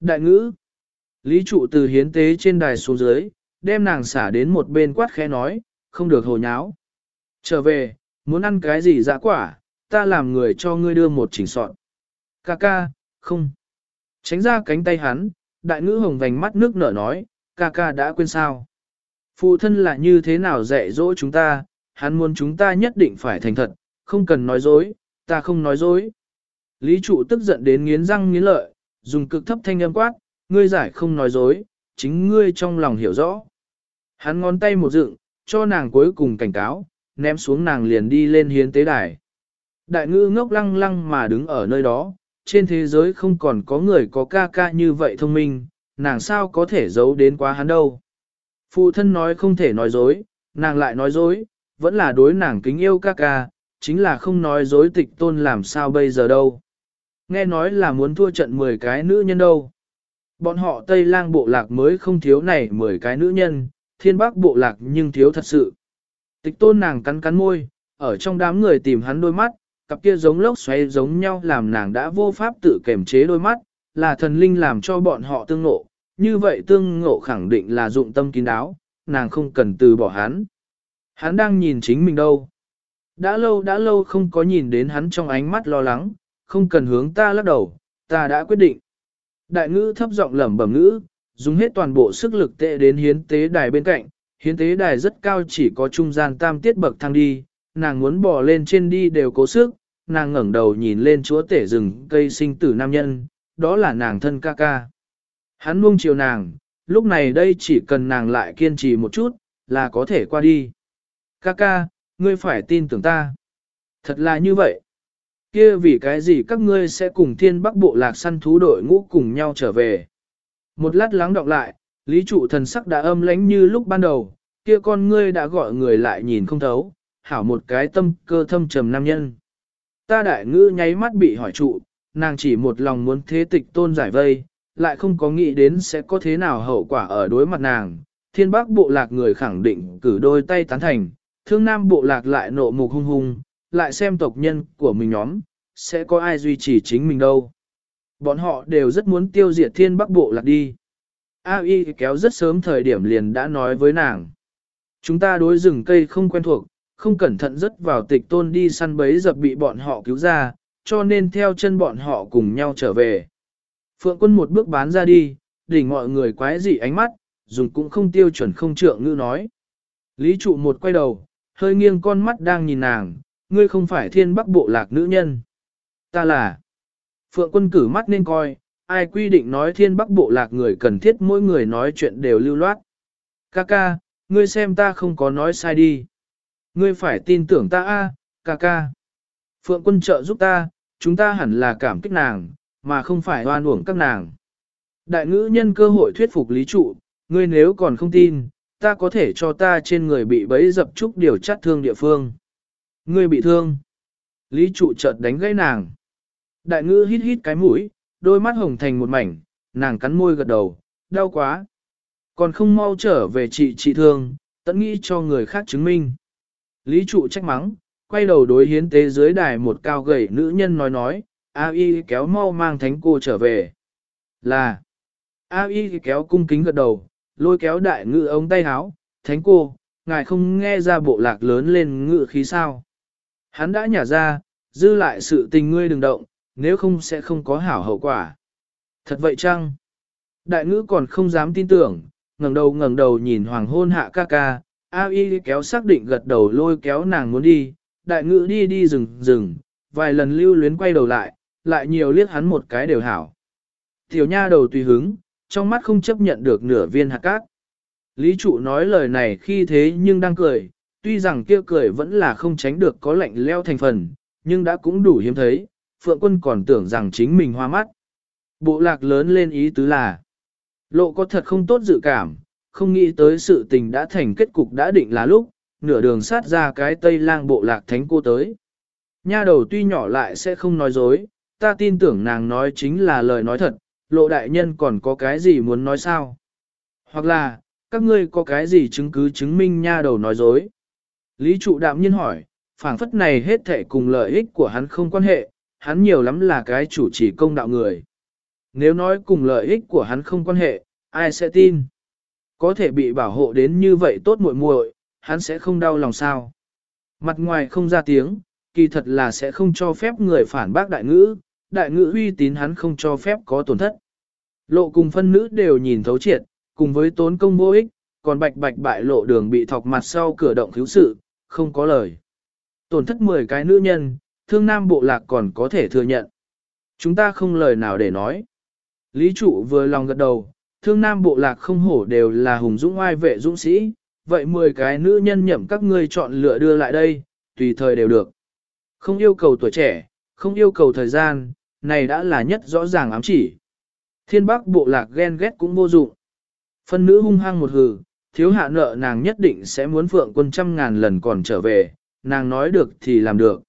Đại ngữ, lý trụ từ hiến tế trên đài xuống dưới, đem nàng xả đến một bên quát khẽ nói, không được hồ nháo. Trở về, muốn ăn cái gì dã quả, ta làm người cho ngươi đưa một chỉnh sọn. Ca ca, không. Tránh ra cánh tay hắn, đại ngữ hồng vành mắt nước nở nói, ca ca đã quên sao. Phụ thân là như thế nào dạy dỗ chúng ta, hắn muốn chúng ta nhất định phải thành thật, không cần nói dối, ta không nói dối. Lý trụ tức giận đến nghiến răng nghiến lợi, dùng cực thấp thanh âm quát, ngươi giải không nói dối, chính ngươi trong lòng hiểu rõ. Hắn ngón tay một dựng, cho nàng cuối cùng cảnh cáo, ném xuống nàng liền đi lên hiến tế đài. Đại ngư ngốc lăng lăng mà đứng ở nơi đó, trên thế giới không còn có người có ca ca như vậy thông minh, nàng sao có thể giấu đến quá hắn đâu. Phụ thân nói không thể nói dối, nàng lại nói dối, vẫn là đối nàng kính yêu ca ca, chính là không nói dối tịch tôn làm sao bây giờ đâu. Nghe nói là muốn thua trận 10 cái nữ nhân đâu. Bọn họ Tây lang bộ lạc mới không thiếu này 10 cái nữ nhân, thiên bắc bộ lạc nhưng thiếu thật sự. Tịch tôn nàng cắn cắn môi, ở trong đám người tìm hắn đôi mắt, cặp kia giống lốc xoáy giống nhau làm nàng đã vô pháp tự kềm chế đôi mắt, là thần linh làm cho bọn họ tương ngộ, như vậy tương ngộ khẳng định là dụng tâm kín đáo, nàng không cần từ bỏ hắn. Hắn đang nhìn chính mình đâu. Đã lâu đã lâu không có nhìn đến hắn trong ánh mắt lo lắng, không cần hướng ta lắc đầu, ta đã quyết định. Đại ngữ thấp giọng lẩm bẩm ngữ, dùng hết toàn bộ sức lực tệ đến hiến tế đài bên cạnh, hiến tế đài rất cao chỉ có trung gian tam tiết bậc thang đi, nàng muốn bỏ lên trên đi đều cố sức, nàng ngẩng đầu nhìn lên chúa tể rừng cây sinh tử nam nhân, đó là nàng thân ca ca. Hắn nuông chiều nàng, lúc này đây chỉ cần nàng lại kiên trì một chút, là có thể qua đi. Ca ca, ngươi phải tin tưởng ta. Thật là như vậy. Kia vì cái gì các ngươi sẽ cùng thiên bắc bộ lạc săn thú đội ngũ cùng nhau trở về. Một lát lắng đọng lại, lý trụ thần sắc đã âm lãnh như lúc ban đầu, kia con ngươi đã gọi người lại nhìn không thấu, hảo một cái tâm cơ thâm trầm nam nhân. Ta đại ngữ nháy mắt bị hỏi trụ, nàng chỉ một lòng muốn thế tịch tôn giải vây, lại không có nghĩ đến sẽ có thế nào hậu quả ở đối mặt nàng. Thiên bác bộ lạc người khẳng định cử đôi tay tán thành, thương nam bộ lạc lại nộ mục hung hung, lại xem tộc nhân của mình nhóm, sẽ có ai duy trì chính mình đâu. Bọn họ đều rất muốn tiêu diệt thiên bắc bộ lạc đi. A y kéo rất sớm thời điểm liền đã nói với nàng. Chúng ta đối rừng cây không quen thuộc, không cẩn thận rất vào tịch tôn đi săn bấy dập bị bọn họ cứu ra, cho nên theo chân bọn họ cùng nhau trở về. Phượng quân một bước bán ra đi, đỉnh mọi người quái dị ánh mắt, dùng cũng không tiêu chuẩn không trượng ngữ nói. Lý trụ một quay đầu, hơi nghiêng con mắt đang nhìn nàng, ngươi không phải thiên bắc bộ lạc nữ nhân. Ta là. Phượng quân cử mắt nên coi, ai quy định nói thiên bắc bộ lạc người cần thiết mỗi người nói chuyện đều lưu loát. Ca ca, ngươi xem ta không có nói sai đi. Ngươi phải tin tưởng ta a, ca ca. Phượng quân trợ giúp ta, chúng ta hẳn là cảm kích nàng, mà không phải oan uổng các nàng. Đại ngữ nhân cơ hội thuyết phục lý trụ, ngươi nếu còn không tin, ta có thể cho ta trên người bị bấy dập trúc điều chát thương địa phương. Ngươi bị thương. Lý trụ chợt đánh gãy nàng. Đại ngư hít hít cái mũi, đôi mắt hồng thành một mảnh, nàng cắn môi gật đầu, đau quá. Còn không mau trở về trị trị thương, tận nghĩ cho người khác chứng minh. Lý trụ trách mắng, quay đầu đối hiến tế dưới đài một cao gầy nữ nhân nói nói, A y kéo mau mang thánh cô trở về. Là, A y kéo cung kính gật đầu, lôi kéo đại ngự ống tay háo, thánh cô, ngài không nghe ra bộ lạc lớn lên ngự khí sao. Hắn đã nhả ra, dư lại sự tình ngươi đừng động, nếu không sẽ không có hảo hậu quả. Thật vậy chăng? Đại ngữ còn không dám tin tưởng, ngẩng đầu ngẩng đầu nhìn hoàng hôn hạ ca ca, A y kéo xác định gật đầu lôi kéo nàng muốn đi, đại ngữ đi đi rừng rừng, vài lần lưu luyến quay đầu lại, lại nhiều liếc hắn một cái đều hảo. Tiểu nha đầu tùy hứng, trong mắt không chấp nhận được nửa viên hạt cát. Lý trụ nói lời này khi thế nhưng đang cười, tuy rằng kia cười vẫn là không tránh được có lạnh leo thành phần, nhưng đã cũng đủ hiếm thấy, Phượng quân còn tưởng rằng chính mình hoa mắt. Bộ lạc lớn lên ý tứ là, lộ có thật không tốt dự cảm, không nghĩ tới sự tình đã thành kết cục đã định là lúc, nửa đường sát ra cái tây lang bộ lạc thánh cô tới. Nha đầu tuy nhỏ lại sẽ không nói dối, ta tin tưởng nàng nói chính là lời nói thật, lộ đại nhân còn có cái gì muốn nói sao? Hoặc là, các ngươi có cái gì chứng cứ chứng minh nha đầu nói dối? Lý trụ đạm nhiên hỏi, phảng phất này hết thể cùng lợi ích của hắn không quan hệ, hắn nhiều lắm là cái chủ chỉ công đạo người. Nếu nói cùng lợi ích của hắn không quan hệ, ai sẽ tin? Có thể bị bảo hộ đến như vậy tốt muội muội, hắn sẽ không đau lòng sao? Mặt ngoài không ra tiếng, kỳ thật là sẽ không cho phép người phản bác đại ngữ, đại ngữ uy tín hắn không cho phép có tổn thất. Lộ cùng phân nữ đều nhìn thấu triệt, cùng với tốn công vô ích, còn bạch bạch bại lộ đường bị thọc mặt sau cửa động thiếu sự, không có lời. Tổn thất 10 cái nữ nhân, thương nam bộ lạc còn có thể thừa nhận. Chúng ta không lời nào để nói. Lý trụ vừa lòng gật đầu, thương nam bộ lạc không hổ đều là hùng dũng oai vệ dũng sĩ, vậy 10 cái nữ nhân nhậm các ngươi chọn lựa đưa lại đây, tùy thời đều được. Không yêu cầu tuổi trẻ, không yêu cầu thời gian, này đã là nhất rõ ràng ám chỉ. Thiên bắc bộ lạc ghen ghét cũng vô dụng. Phân nữ hung hăng một hừ, thiếu hạ nợ nàng nhất định sẽ muốn phượng quân trăm ngàn lần còn trở về, nàng nói được thì làm được.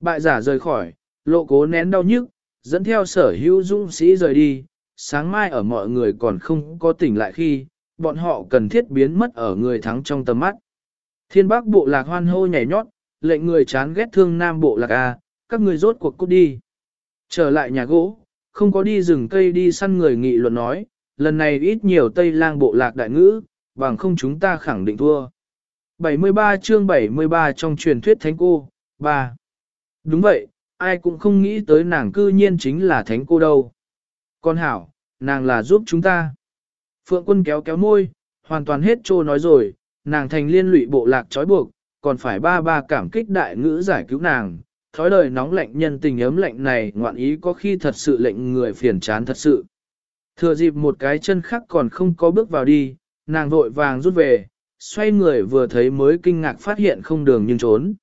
Bại giả rời khỏi, lộ cố nén đau nhức, dẫn theo sở hữu dũng sĩ rời đi, sáng mai ở mọi người còn không có tỉnh lại khi, bọn họ cần thiết biến mất ở người thắng trong tầm mắt. Thiên bắc bộ lạc hoan hô nhảy nhót, lệnh người chán ghét thương nam bộ lạc A, các người rốt cuộc cút đi. Trở lại nhà gỗ, không có đi rừng cây đi săn người nghị luận nói, lần này ít nhiều Tây lang bộ lạc đại ngữ, bằng không chúng ta khẳng định thua. 73 chương 73 trong truyền thuyết thánh cô, 3. Đúng vậy, ai cũng không nghĩ tới nàng cư nhiên chính là thánh cô đâu. Con hảo, nàng là giúp chúng ta. Phượng quân kéo kéo môi, hoàn toàn hết trô nói rồi, nàng thành liên lụy bộ lạc trói buộc, còn phải ba ba cảm kích đại ngữ giải cứu nàng. Thói đời nóng lạnh nhân tình ấm lạnh này ngoạn ý có khi thật sự lệnh người phiền chán thật sự. Thừa dịp một cái chân khác còn không có bước vào đi, nàng vội vàng rút về, xoay người vừa thấy mới kinh ngạc phát hiện không đường nhưng trốn.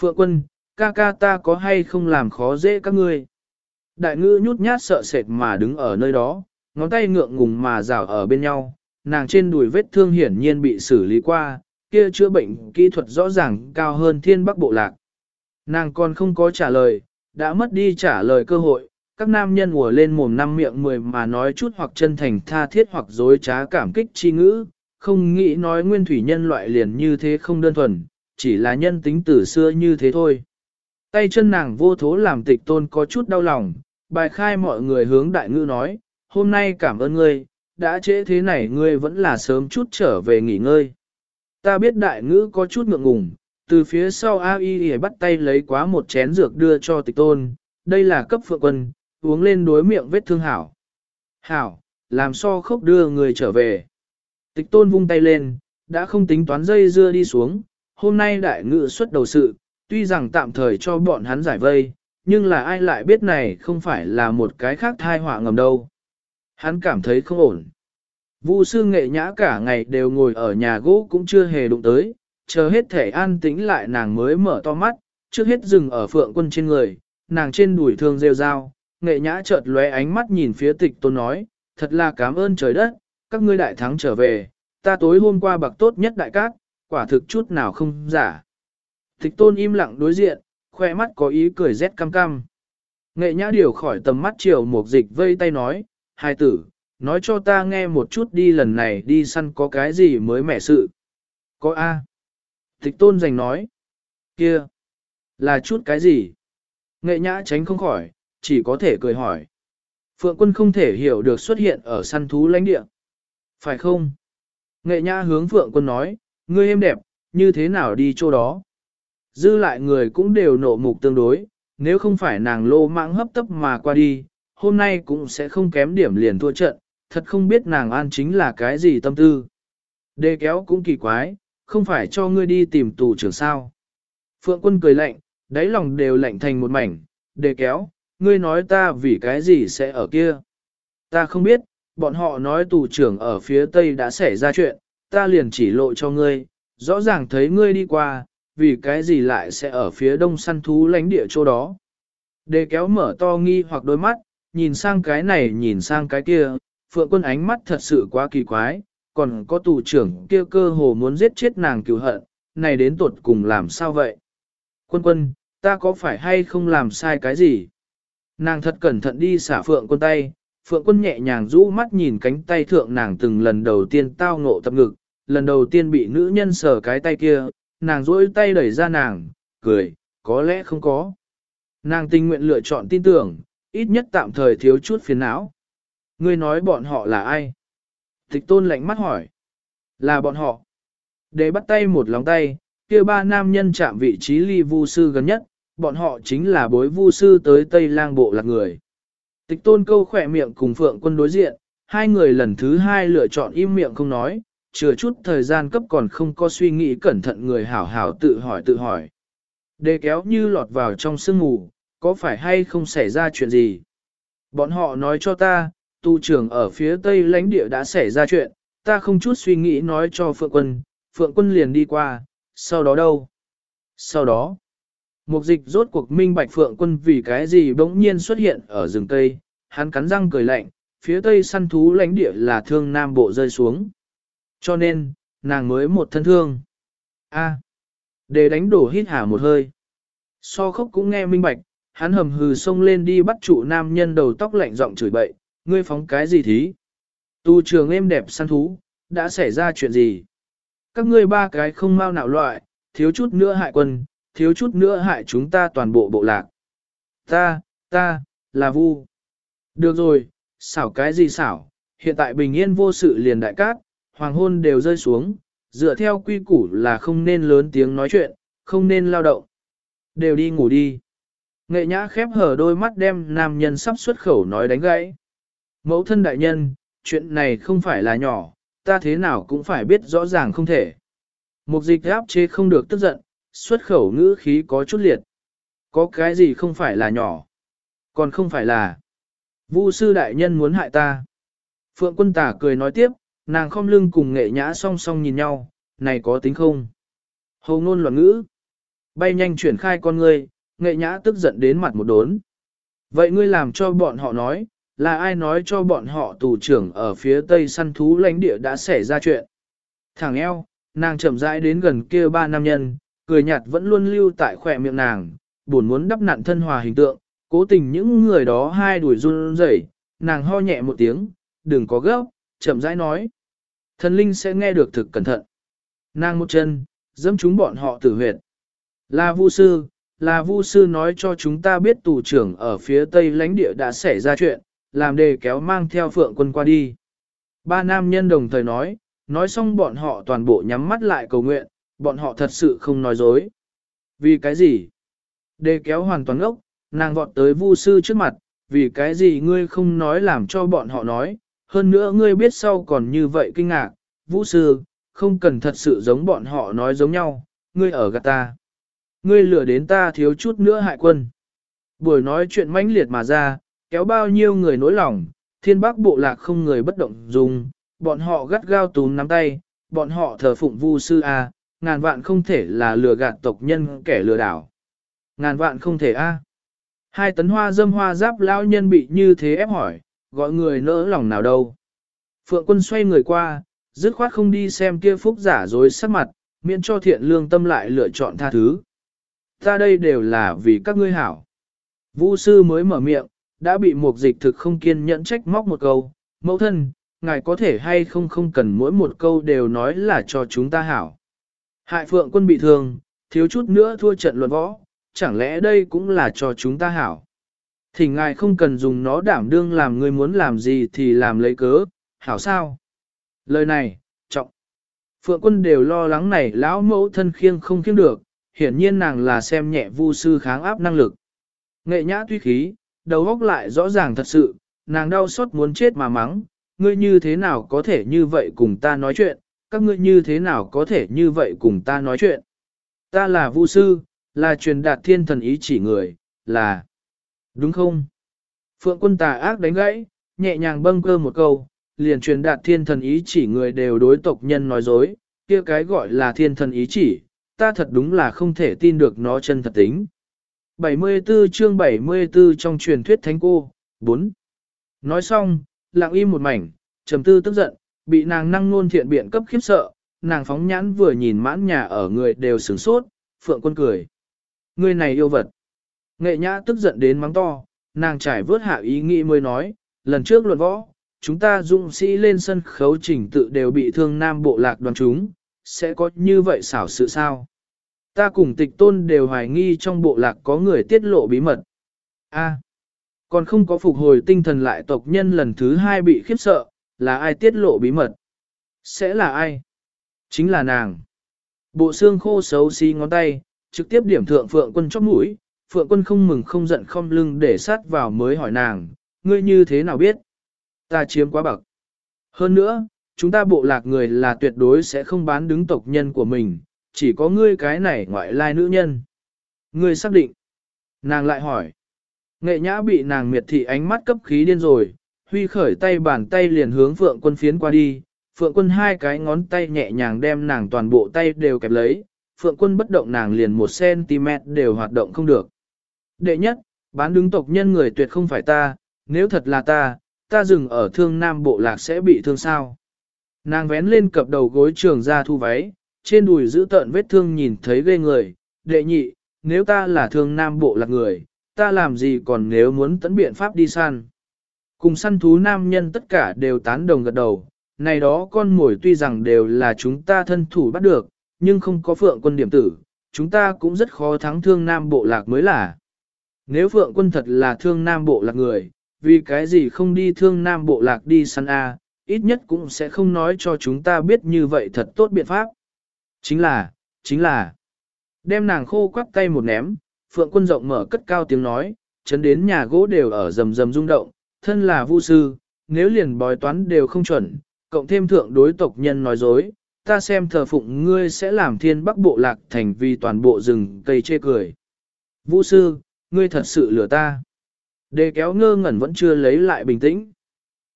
Phượng quân, ca ca ta có hay không làm khó dễ các ngươi? Đại ngữ nhút nhát sợ sệt mà đứng ở nơi đó, ngón tay ngượng ngùng mà rào ở bên nhau, nàng trên đùi vết thương hiển nhiên bị xử lý qua, kia chữa bệnh kỹ thuật rõ ràng cao hơn thiên bắc bộ lạc. Nàng còn không có trả lời, đã mất đi trả lời cơ hội, các nam nhân ùa lên mồm năm miệng mười mà nói chút hoặc chân thành tha thiết hoặc dối trá cảm kích chi ngữ, không nghĩ nói nguyên thủy nhân loại liền như thế không đơn thuần, chỉ là nhân tính từ xưa như thế thôi. Tay chân nàng vô thố làm tịch tôn có chút đau lòng, bài khai mọi người hướng đại ngữ nói, hôm nay cảm ơn ngươi, đã trễ thế này ngươi vẫn là sớm chút trở về nghỉ ngơi. Ta biết đại ngữ có chút ngượng ngùng, từ phía sau A.I. bắt tay lấy quá một chén dược đưa cho tịch tôn, đây là cấp phượng quân, uống lên đối miệng vết thương hảo. Hảo, làm so khốc đưa người trở về. Tịch tôn vung tay lên, đã không tính toán dây dưa đi xuống, hôm nay đại ngự xuất đầu sự, tuy rằng tạm thời cho bọn hắn giải vây, nhưng là ai lại biết này không phải là một cái khác thai họa ngầm đâu. Hắn cảm thấy không ổn. Vu sư nghệ nhã cả ngày đều ngồi ở nhà gỗ cũng chưa hề đụng tới, chờ hết thể an tĩnh lại nàng mới mở to mắt, trước hết dừng ở phượng quân trên người, nàng trên đùi thương rêu dao, nghệ nhã chợt lóe ánh mắt nhìn phía tịch tôn nói, thật là cảm ơn trời đất, các ngươi đại thắng trở về, ta tối hôm qua bạc tốt nhất đại cát, quả thực chút nào không giả. Tịch tôn im lặng đối diện, khoe mắt có ý cười rét cam cam. Nghệ nhã điều khỏi tầm mắt chiều một dịch vây tay nói, hai tử, nói cho ta nghe một chút đi lần này đi săn có cái gì mới mẻ sự. Có A. Tịch tôn giành nói, kia, là chút cái gì? Nghệ nhã tránh không khỏi, chỉ có thể cười hỏi. Phượng quân không thể hiểu được xuất hiện ở săn thú lãnh địa. Phải không? Nghệ nhã hướng Phượng quân nói, ngươi em đẹp, như thế nào đi chỗ đó? Dư lại người cũng đều nộ mục tương đối, nếu không phải nàng lô mãng hấp tấp mà qua đi, hôm nay cũng sẽ không kém điểm liền thua trận, thật không biết nàng an chính là cái gì tâm tư. Đề kéo cũng kỳ quái, không phải cho ngươi đi tìm tù trưởng sao. Phượng quân cười lạnh, đáy lòng đều lạnh thành một mảnh, đề kéo, ngươi nói ta vì cái gì sẽ ở kia. Ta không biết, bọn họ nói tù trưởng ở phía tây đã xảy ra chuyện, ta liền chỉ lộ cho ngươi, rõ ràng thấy ngươi đi qua, vì cái gì lại sẽ ở phía đông săn thú lánh địa chỗ đó. Đề kéo mở to nghi hoặc đôi mắt, nhìn sang cái này nhìn sang cái kia, phượng quân ánh mắt thật sự quá kỳ quái, còn có tù trưởng kia cơ hồ muốn giết chết nàng cứu hận, này đến tuột cùng làm sao vậy? Quân quân, ta có phải hay không làm sai cái gì? Nàng thật cẩn thận đi xả phượng quân tay, phượng quân nhẹ nhàng rũ mắt nhìn cánh tay thượng nàng từng lần đầu tiên tao ngộ tập ngực, lần đầu tiên bị nữ nhân sờ cái tay kia, nàng rỗi tay đẩy ra nàng, cười, có lẽ không có. Nàng tình nguyện lựa chọn tin tưởng, ít nhất tạm thời thiếu chút phiền não. Ngươi nói bọn họ là ai? Tịch tôn lạnh mắt hỏi. Là bọn họ. Để bắt tay một lòng tay, kia ba nam nhân chạm vị trí ly vu sư gần nhất, bọn họ chính là bối vu sư tới Tây Lang Bộ lạc người. Tịch tôn câu khỏe miệng cùng phượng quân đối diện, hai người lần thứ hai lựa chọn im miệng không nói, chừa chút thời gian cấp còn không có suy nghĩ cẩn thận người hảo hảo tự hỏi tự hỏi. Đề kéo như lọt vào trong sương mù, có phải hay không xảy ra chuyện gì? Bọn họ nói cho ta, tu trưởng ở phía tây lãnh địa đã xảy ra chuyện, ta không chút suy nghĩ nói cho Phượng Quân, Phượng Quân liền đi qua, sau đó đâu? Sau đó, mục dịch rốt cuộc minh bạch Phượng Quân vì cái gì bỗng nhiên xuất hiện ở rừng Tây, hắn cắn răng cười lạnh, phía tây săn thú lãnh địa là thương nam bộ rơi xuống. Cho nên, nàng mới một thân thương. A. để đánh đổ hít hả một hơi. So khóc cũng nghe minh bạch, hắn hầm hừ xông lên đi bắt trụ nam nhân đầu tóc lạnh giọng chửi bậy, ngươi phóng cái gì thí? Tu trường êm đẹp săn thú, đã xảy ra chuyện gì? Các ngươi ba cái không mau nạo loại, thiếu chút nữa hại quân, thiếu chút nữa hại chúng ta toàn bộ bộ lạc. Ta, ta, là vu. Được rồi, xảo cái gì xảo, hiện tại bình yên vô sự liền đại cát, hoàng hôn đều rơi xuống, dựa theo quy củ là không nên lớn tiếng nói chuyện, không nên lao động. Đều đi ngủ đi. Nghệ nhã khép hở đôi mắt đem nam nhân sắp xuất khẩu nói đánh gãy. Mẫu thân đại nhân, chuyện này không phải là nhỏ, ta thế nào cũng phải biết rõ ràng không thể. Mục dịch áp chế không được tức giận, xuất khẩu ngữ khí có chút liệt. Có cái gì không phải là nhỏ, còn không phải là. Vu sư đại nhân muốn hại ta. Phượng quân tả cười nói tiếp, nàng khom lưng cùng nghệ nhã song song nhìn nhau, này có tính không? Hầu ngôn loạn ngữ. Bay nhanh chuyển khai con ngươi, nghệ nhã tức giận đến mặt một đốn. Vậy ngươi làm cho bọn họ nói, là ai nói cho bọn họ tù trưởng ở phía tây săn thú lãnh địa đã xảy ra chuyện. Thằng eo, nàng chậm rãi đến gần kia ba nam nhân, cười nhạt vẫn luôn lưu tại khỏe miệng nàng, buồn muốn đắp nặn thân hòa hình tượng, cố tình những người đó hai đuổi run rẩy, nàng ho nhẹ một tiếng, đừng có gấp, chậm rãi nói. Thần linh sẽ nghe được thực cẩn thận. Nàng một chân, dẫm chúng bọn họ tử huyệt. Là vu sư, là vu sư nói cho chúng ta biết tù trưởng ở phía tây lãnh địa đã xảy ra chuyện, làm đề kéo mang theo phượng quân qua đi. Ba nam nhân đồng thời nói, nói xong bọn họ toàn bộ nhắm mắt lại cầu nguyện, bọn họ thật sự không nói dối. Vì cái gì? Đề kéo hoàn toàn ốc, nàng vọt tới vu sư trước mặt, vì cái gì ngươi không nói làm cho bọn họ nói, hơn nữa ngươi biết sau còn như vậy kinh ngạc, vũ sư, không cần thật sự giống bọn họ nói giống nhau, ngươi ở gạt ta. Ngươi lừa đến ta thiếu chút nữa hại quân. Buổi nói chuyện mãnh liệt mà ra, kéo bao nhiêu người nỗi lòng, thiên bắc bộ lạc không người bất động dùng, bọn họ gắt gao túm nắm tay, bọn họ thờ phụng vu sư A, ngàn vạn không thể là lừa gạt tộc nhân kẻ lừa đảo. Ngàn vạn không thể A. Hai tấn hoa dâm hoa giáp lão nhân bị như thế ép hỏi, gọi người nỡ lòng nào đâu. Phượng quân xoay người qua, dứt khoát không đi xem kia phúc giả dối sắc mặt, miễn cho thiện lương tâm lại lựa chọn tha thứ. Ta đây đều là vì các ngươi hảo. Vũ sư mới mở miệng, đã bị một dịch thực không kiên nhẫn trách móc một câu, mẫu thân, ngài có thể hay không không cần mỗi một câu đều nói là cho chúng ta hảo. Hại phượng quân bị thương, thiếu chút nữa thua trận luận võ, chẳng lẽ đây cũng là cho chúng ta hảo. Thì ngài không cần dùng nó đảm đương làm người muốn làm gì thì làm lấy cớ, hảo sao? Lời này, trọng. Phượng quân đều lo lắng này lão mẫu thân khiêng không khiêng được, hiển nhiên nàng là xem nhẹ vu sư kháng áp năng lực. Nghệ nhã tuy khí, đầu óc lại rõ ràng thật sự, nàng đau xót muốn chết mà mắng, ngươi như thế nào có thể như vậy cùng ta nói chuyện, các ngươi như thế nào có thể như vậy cùng ta nói chuyện. Ta là vu sư, là truyền đạt thiên thần ý chỉ người, là... Đúng không? Phượng quân tà ác đánh gãy, nhẹ nhàng bâng cơ một câu, liền truyền đạt thiên thần ý chỉ người đều đối tộc nhân nói dối, kia cái gọi là thiên thần ý chỉ, ta thật đúng là không thể tin được nó chân thật tính. 74 chương 74 trong truyền thuyết thánh cô, 4. Nói xong, lặng im một mảnh, trầm tư tức giận, bị nàng năng nôn thiện biện cấp khiếp sợ, nàng phóng nhãn vừa nhìn mãn nhà ở người đều sửng sốt, phượng quân cười. Người này yêu vật. Nghệ nhã tức giận đến mắng to, nàng trải vớt hạ ý nghĩ mới nói, lần trước luận võ, chúng ta dung sĩ lên sân khấu chỉnh tự đều bị thương nam bộ lạc đoàn chúng, sẽ có như vậy xảo sự sao? Ta cùng tịch tôn đều hoài nghi trong bộ lạc có người tiết lộ bí mật. A, Còn không có phục hồi tinh thần lại tộc nhân lần thứ hai bị khiếp sợ, là ai tiết lộ bí mật? Sẽ là ai? Chính là nàng. Bộ xương khô xấu xí ngón tay, trực tiếp điểm thượng phượng quân chóp mũi, phượng quân không mừng không giận không lưng để sát vào mới hỏi nàng, ngươi như thế nào biết? Ta chiếm quá bậc. Hơn nữa, chúng ta bộ lạc người là tuyệt đối sẽ không bán đứng tộc nhân của mình, chỉ có ngươi cái này ngoại lai nữ nhân. Ngươi xác định. Nàng lại hỏi. Nghệ nhã bị nàng miệt thị ánh mắt cấp khí điên rồi, huy khởi tay bàn tay liền hướng phượng quân phiến qua đi, phượng quân hai cái ngón tay nhẹ nhàng đem nàng toàn bộ tay đều kẹp lấy, phượng quân bất động nàng liền một cm đều hoạt động không được. Đệ nhất, bán đứng tộc nhân người tuyệt không phải ta, nếu thật là ta, ta dừng ở thương nam bộ lạc sẽ bị thương sao. Nàng vén lên cập đầu gối trường ra thu váy, trên đùi giữ tợn vết thương nhìn thấy ghê người, đệ nhị, nếu ta là thương nam bộ lạc người, ta làm gì còn nếu muốn tấn biện pháp đi săn. Cùng săn thú nam nhân tất cả đều tán đồng gật đầu, này đó con mồi tuy rằng đều là chúng ta thân thủ bắt được, nhưng không có phượng quân điểm tử, chúng ta cũng rất khó thắng thương nam bộ lạc mới là. Nếu phượng quân thật là thương nam bộ lạc người, vì cái gì không đi thương nam bộ lạc đi săn A, ít nhất cũng sẽ không nói cho chúng ta biết như vậy thật tốt biện pháp. Chính là, chính là, đem nàng khô quắp tay một ném, phượng quân rộng mở cất cao tiếng nói, chấn đến nhà gỗ đều ở rầm rầm rung động, thân là vu sư, nếu liền bói toán đều không chuẩn, cộng thêm thượng đối tộc nhân nói dối, ta xem thờ phụng ngươi sẽ làm thiên bắc bộ lạc thành vì toàn bộ rừng cây chê cười. Vũ sư, ngươi thật sự lừa ta. Đề kéo ngơ ngẩn vẫn chưa lấy lại bình tĩnh.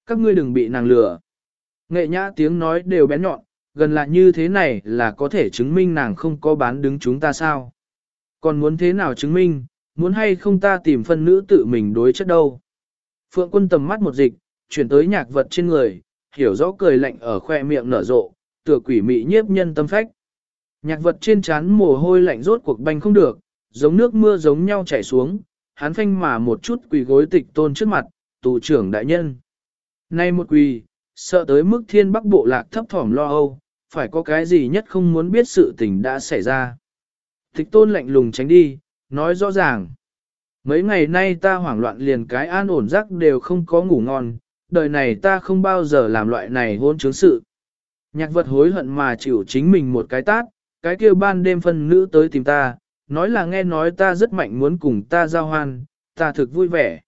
Các ngươi đừng bị nàng lừa. Nghệ nhã tiếng nói đều bén nhọn, gần là như thế này là có thể chứng minh nàng không có bán đứng chúng ta sao. Còn muốn thế nào chứng minh, muốn hay không ta tìm phân nữ tự mình đối chất đâu. Phượng quân tầm mắt một dịch, chuyển tới nhạc vật trên người, hiểu rõ cười lạnh ở khoe miệng nở rộ, tựa quỷ mị nhiếp nhân tâm phách. Nhạc vật trên trán mồ hôi lạnh rốt cuộc banh không được, giống nước mưa giống nhau chảy xuống, hắn phanh mà một chút quỳ gối tịch tôn trước mặt, tù trưởng đại nhân. Nay một quỳ, sợ tới mức thiên bắc bộ lạc thấp thỏm lo âu, phải có cái gì nhất không muốn biết sự tình đã xảy ra. Tịch tôn lạnh lùng tránh đi, nói rõ ràng. Mấy ngày nay ta hoảng loạn liền cái an ổn giấc đều không có ngủ ngon, đời này ta không bao giờ làm loại này hôn chứng sự. Nhạc vật hối hận mà chịu chính mình một cái tát, cái kia ban đêm phân nữ tới tìm ta, nói là nghe nói ta rất mạnh muốn cùng ta giao hoan, ta thực vui vẻ.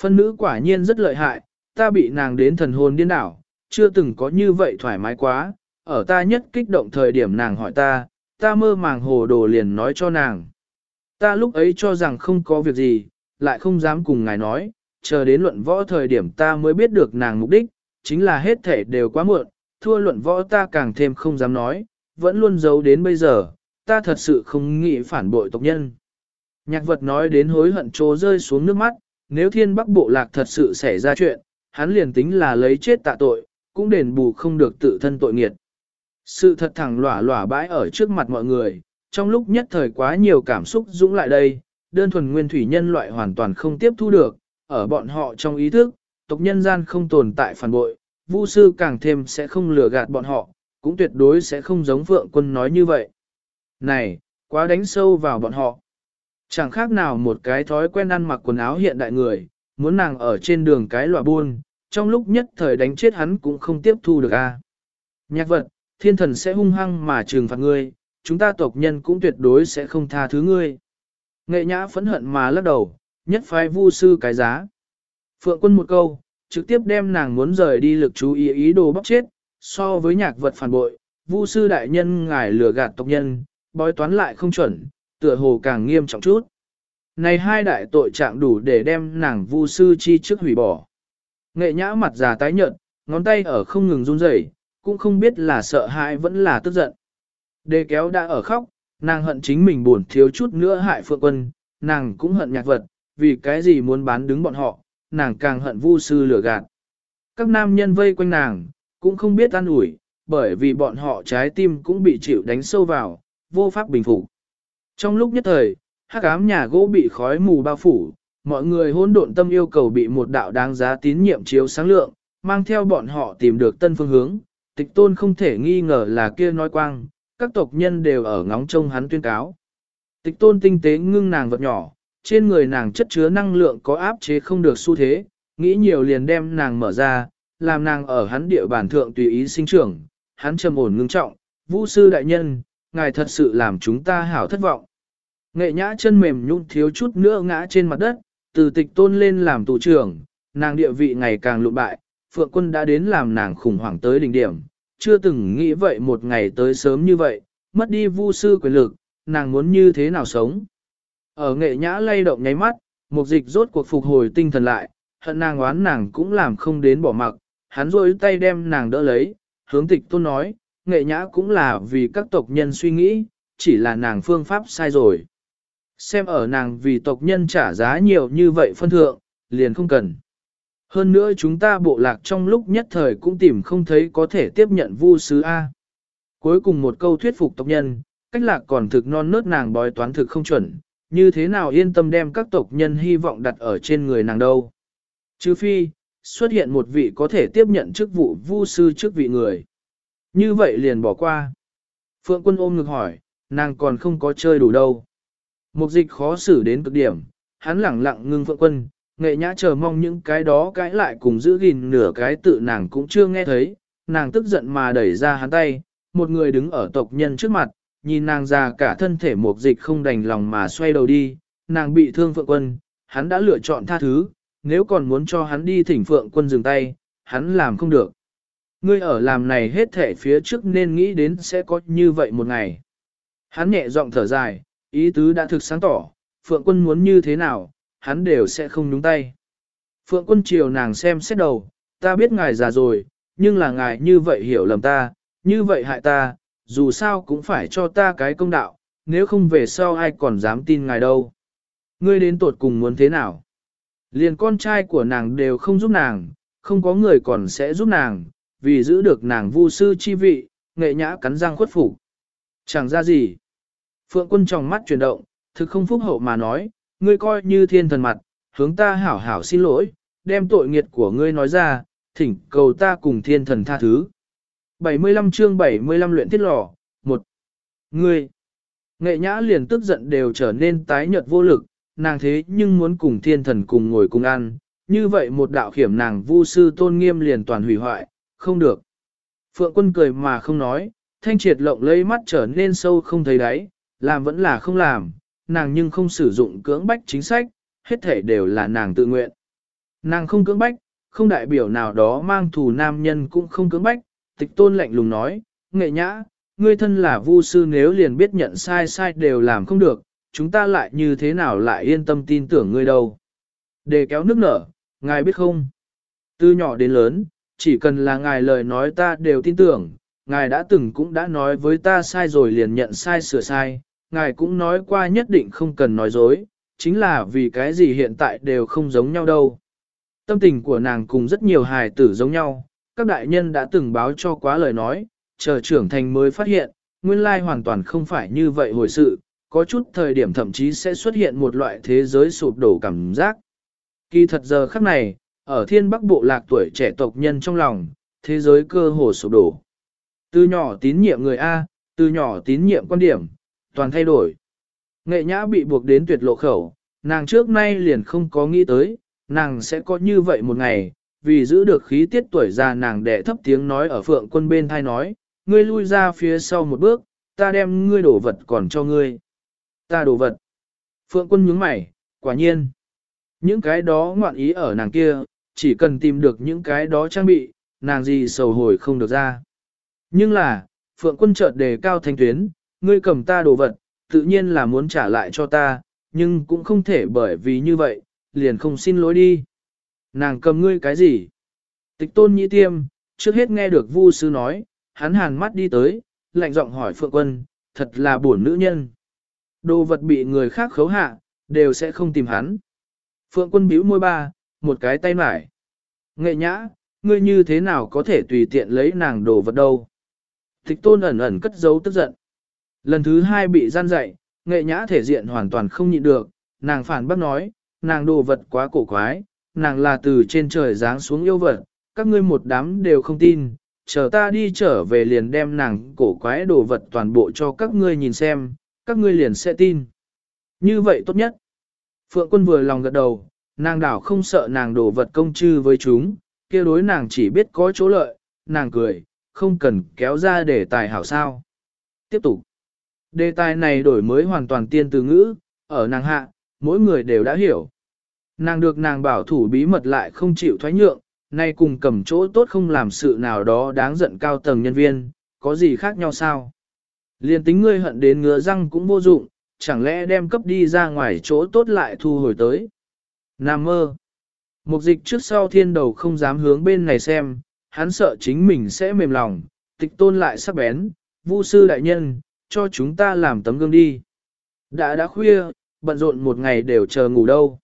Phân nữ quả nhiên rất lợi hại, ta bị nàng đến thần hồn điên đảo, chưa từng có như vậy thoải mái quá, ở ta nhất kích động thời điểm nàng hỏi ta, ta mơ màng hồ đồ liền nói cho nàng. Ta lúc ấy cho rằng không có việc gì, lại không dám cùng ngài nói, chờ đến luận võ thời điểm ta mới biết được nàng mục đích, chính là hết thể đều quá muộn, thua luận võ ta càng thêm không dám nói, vẫn luôn giấu đến bây giờ, ta thật sự không nghĩ phản bội tộc nhân. Nhạc vật nói đến hối hận trố rơi xuống nước mắt, nếu thiên bắc bộ lạc thật sự xảy ra chuyện, hắn liền tính là lấy chết tạ tội, cũng đền bù không được tự thân tội nghiệt. Sự thật thẳng lỏa lỏa bãi ở trước mặt mọi người, trong lúc nhất thời quá nhiều cảm xúc dũng lại đây, đơn thuần nguyên thủy nhân loại hoàn toàn không tiếp thu được, ở bọn họ trong ý thức, tộc nhân gian không tồn tại phản bội, Vu sư càng thêm sẽ không lừa gạt bọn họ, cũng tuyệt đối sẽ không giống Phượng quân nói như vậy. Này, quá đánh sâu vào bọn họ. Chẳng khác nào một cái thói quen ăn mặc quần áo hiện đại người, muốn nàng ở trên đường cái lòa buôn, trong lúc nhất thời đánh chết hắn cũng không tiếp thu được a. À. Nhạc vật, thiên thần sẽ hung hăng mà trừng phạt ngươi, chúng ta tộc nhân cũng tuyệt đối sẽ không tha thứ ngươi. Nghệ nhã phẫn hận mà lắc đầu, nhất phái vu sư cái giá. Phượng quân một câu, trực tiếp đem nàng muốn rời đi lực chú ý ý đồ bóc chết, so với nhạc vật phản bội, vu sư đại nhân ngài lừa gạt tộc nhân, bói toán lại không chuẩn, tựa hồ càng nghiêm trọng chút. Này hai đại tội trạng đủ để đem nàng vu sư chi trước hủy bỏ. Nghệ nhã mặt già tái nhợt, ngón tay ở không ngừng run rẩy, cũng không biết là sợ hãi vẫn là tức giận. Đề kéo đã ở khóc, nàng hận chính mình buồn thiếu chút nữa hại phượng quân, nàng cũng hận nhạc vật, vì cái gì muốn bán đứng bọn họ, nàng càng hận vu sư lừa gạt. Các nam nhân vây quanh nàng, cũng không biết an ủi, bởi vì bọn họ trái tim cũng bị chịu đánh sâu vào, vô pháp bình phục. Trong lúc nhất thời, hắc ám nhà gỗ bị khói mù bao phủ, mọi người hỗn độn tâm yêu cầu bị một đạo đáng giá tín nhiệm chiếu sáng lượng, mang theo bọn họ tìm được tân phương hướng. Tịch tôn không thể nghi ngờ là kia nói quang, các tộc nhân đều ở ngóng trông hắn tuyên cáo. Tịch tôn tinh tế ngưng nàng vật nhỏ, trên người nàng chất chứa năng lượng có áp chế không được xu thế, nghĩ nhiều liền đem nàng mở ra, làm nàng ở hắn địa bàn thượng tùy ý sinh trưởng, hắn trầm ổn ngưng trọng, vũ sư đại nhân, ngài thật sự làm chúng ta hảo thất vọng. Nghệ nhã chân mềm nhũn thiếu chút nữa ngã trên mặt đất, từ tịch tôn lên làm tù trưởng, nàng địa vị ngày càng lụn bại, phượng quân đã đến làm nàng khủng hoảng tới đỉnh điểm, chưa từng nghĩ vậy một ngày tới sớm như vậy, mất đi vu sư quyền lực, nàng muốn như thế nào sống. Ở nghệ nhã lay động nháy mắt, một dịch rốt cuộc phục hồi tinh thần lại, hận nàng oán nàng cũng làm không đến bỏ mặc, hắn rôi tay đem nàng đỡ lấy, hướng tịch tôn nói, nghệ nhã cũng là vì các tộc nhân suy nghĩ, chỉ là nàng phương pháp sai rồi. Xem ở nàng vì tộc nhân trả giá nhiều như vậy phân thượng, liền không cần. Hơn nữa chúng ta bộ lạc trong lúc nhất thời cũng tìm không thấy có thể tiếp nhận vu sứ A. Cuối cùng một câu thuyết phục tộc nhân, cách lạc còn thực non nớt nàng bói toán thực không chuẩn, như thế nào yên tâm đem các tộc nhân hy vọng đặt ở trên người nàng đâu. Chứ phi, xuất hiện một vị có thể tiếp nhận chức vụ vu sư trước vị người. Như vậy liền bỏ qua. Phượng quân ôm ngực hỏi, nàng còn không có chơi đủ đâu. Mục dịch khó xử đến cực điểm, hắn lẳng lặng ngưng Phượng quân, nghệ nhã chờ mong những cái đó cãi lại cùng giữ gìn nửa cái tự nàng cũng chưa nghe thấy, nàng tức giận mà đẩy ra hắn tay, một người đứng ở tộc nhân trước mặt, nhìn nàng già cả thân thể mục dịch không đành lòng mà xoay đầu đi, nàng bị thương Phượng quân, hắn đã lựa chọn tha thứ, nếu còn muốn cho hắn đi thỉnh Phượng quân dừng tay, hắn làm không được. Ngươi ở làm này hết thể phía trước nên nghĩ đến sẽ có như vậy một ngày. Hắn nhẹ giọng thở dài, ý tứ đã thực sáng tỏ, Phượng quân muốn như thế nào, hắn đều sẽ không nhúng tay. Phượng quân chiều nàng xem xét đầu, ta biết ngài già rồi, nhưng là ngài như vậy hiểu lầm ta, như vậy hại ta, dù sao cũng phải cho ta cái công đạo, nếu không về sau ai còn dám tin ngài đâu. Ngươi đến tột cùng muốn thế nào? Liền con trai của nàng đều không giúp nàng, không có người còn sẽ giúp nàng, vì giữ được nàng vu sư chi vị, nghệ nhã cắn răng khuất phục. Chẳng ra gì. Phượng quân trong mắt chuyển động, thực không phúc hậu mà nói, ngươi coi như thiên thần mặt, hướng ta hảo hảo xin lỗi, đem tội nghiệt của ngươi nói ra, thỉnh cầu ta cùng thiên thần tha thứ. 75 chương 75 luyện thiết lò, một Ngươi, nghệ nhã liền tức giận đều trở nên tái nhợt vô lực, nàng thế nhưng muốn cùng thiên thần cùng ngồi cùng ăn, như vậy một đạo khiểm nàng vu sư tôn nghiêm liền toàn hủy hoại, không được. Phượng quân cười mà không nói, thanh triệt lộng lấy mắt trở nên sâu không thấy đáy, làm vẫn là không làm, nàng nhưng không sử dụng cưỡng bách chính sách, hết thể đều là nàng tự nguyện. Nàng không cưỡng bách, không đại biểu nào đó mang thù nam nhân cũng không cưỡng bách, tịch tôn lạnh lùng nói, nghệ nhã, ngươi thân là vu sư nếu liền biết nhận sai sai đều làm không được, chúng ta lại như thế nào lại yên tâm tin tưởng ngươi đâu. Để kéo nước nở, ngài biết không? Từ nhỏ đến lớn, chỉ cần là ngài lời nói ta đều tin tưởng, ngài đã từng cũng đã nói với ta sai rồi liền nhận sai sửa sai, ngài cũng nói qua nhất định không cần nói dối, chính là vì cái gì hiện tại đều không giống nhau đâu. Tâm tình của nàng cùng rất nhiều hài tử giống nhau, các đại nhân đã từng báo cho quá lời nói, chờ trưởng thành mới phát hiện, nguyên lai hoàn toàn không phải như vậy hồi sự, có chút thời điểm thậm chí sẽ xuất hiện một loại thế giới sụp đổ cảm giác. Kỳ thật giờ khắc này, ở thiên bắc bộ lạc tuổi trẻ tộc nhân trong lòng, thế giới cơ hồ sụp đổ. Từ nhỏ tín nhiệm người A, từ nhỏ tín nhiệm quan điểm, toàn thay đổi. Nghệ nhã bị buộc đến tuyệt lộ khẩu, nàng trước nay liền không có nghĩ tới, nàng sẽ có như vậy một ngày, vì giữ được khí tiết tuổi già nàng đẻ thấp tiếng nói ở phượng quân bên thai nói, ngươi lui ra phía sau một bước, ta đem ngươi đổ vật còn cho ngươi. Ta đổ vật. Phượng quân nhướng mày, quả nhiên. Những cái đó ngoạn ý ở nàng kia, chỉ cần tìm được những cái đó trang bị, nàng gì sầu hồi không được ra. Nhưng là, Phượng quân chợt đề cao thanh tuyến, ngươi cầm ta đồ vật, tự nhiên là muốn trả lại cho ta, nhưng cũng không thể bởi vì như vậy, liền không xin lỗi đi. Nàng cầm ngươi cái gì? Tịch tôn nhĩ tiêm, trước hết nghe được vu sư nói, hắn hàn mắt đi tới, lạnh giọng hỏi Phượng quân, thật là buồn nữ nhân. Đồ vật bị người khác khấu hạ, đều sẽ không tìm hắn. Phượng quân bĩu môi ba, một cái tay mải. Nghệ nhã, ngươi như thế nào có thể tùy tiện lấy nàng đồ vật đâu? Tịch tôn ẩn ẩn cất giấu tức giận. Lần thứ hai bị gian dạy, nghệ nhã thể diện hoàn toàn không nhịn được, nàng phản bác nói, nàng đồ vật quá cổ quái, nàng là từ trên trời giáng xuống yêu vật, các ngươi một đám đều không tin, chờ ta đi trở về liền đem nàng cổ quái đồ vật toàn bộ cho các ngươi nhìn xem, các ngươi liền sẽ tin. Như vậy tốt nhất. Phượng quân vừa lòng gật đầu, nàng đảo không sợ nàng đổ vật công chư với chúng, kia đối nàng chỉ biết có chỗ lợi, nàng cười, không cần kéo ra để tài hảo sao. Tiếp tục. Đề tài này đổi mới hoàn toàn tiên từ ngữ, ở nàng hạ, mỗi người đều đã hiểu. Nàng được nàng bảo thủ bí mật lại không chịu thoái nhượng, nay cùng cầm chỗ tốt không làm sự nào đó đáng giận cao tầng nhân viên, có gì khác nhau sao? Liên tính ngươi hận đến ngứa răng cũng vô dụng, chẳng lẽ đem cấp đi ra ngoài chỗ tốt lại thu hồi tới. Nam mơ. Mục dịch trước sau thiên đầu không dám hướng bên này xem, hắn sợ chính mình sẽ mềm lòng, tịch tôn lại sắc bén, vu sư đại nhân, cho chúng ta làm tấm gương đi. Đã đã khuya, bận rộn một ngày đều chờ ngủ đâu.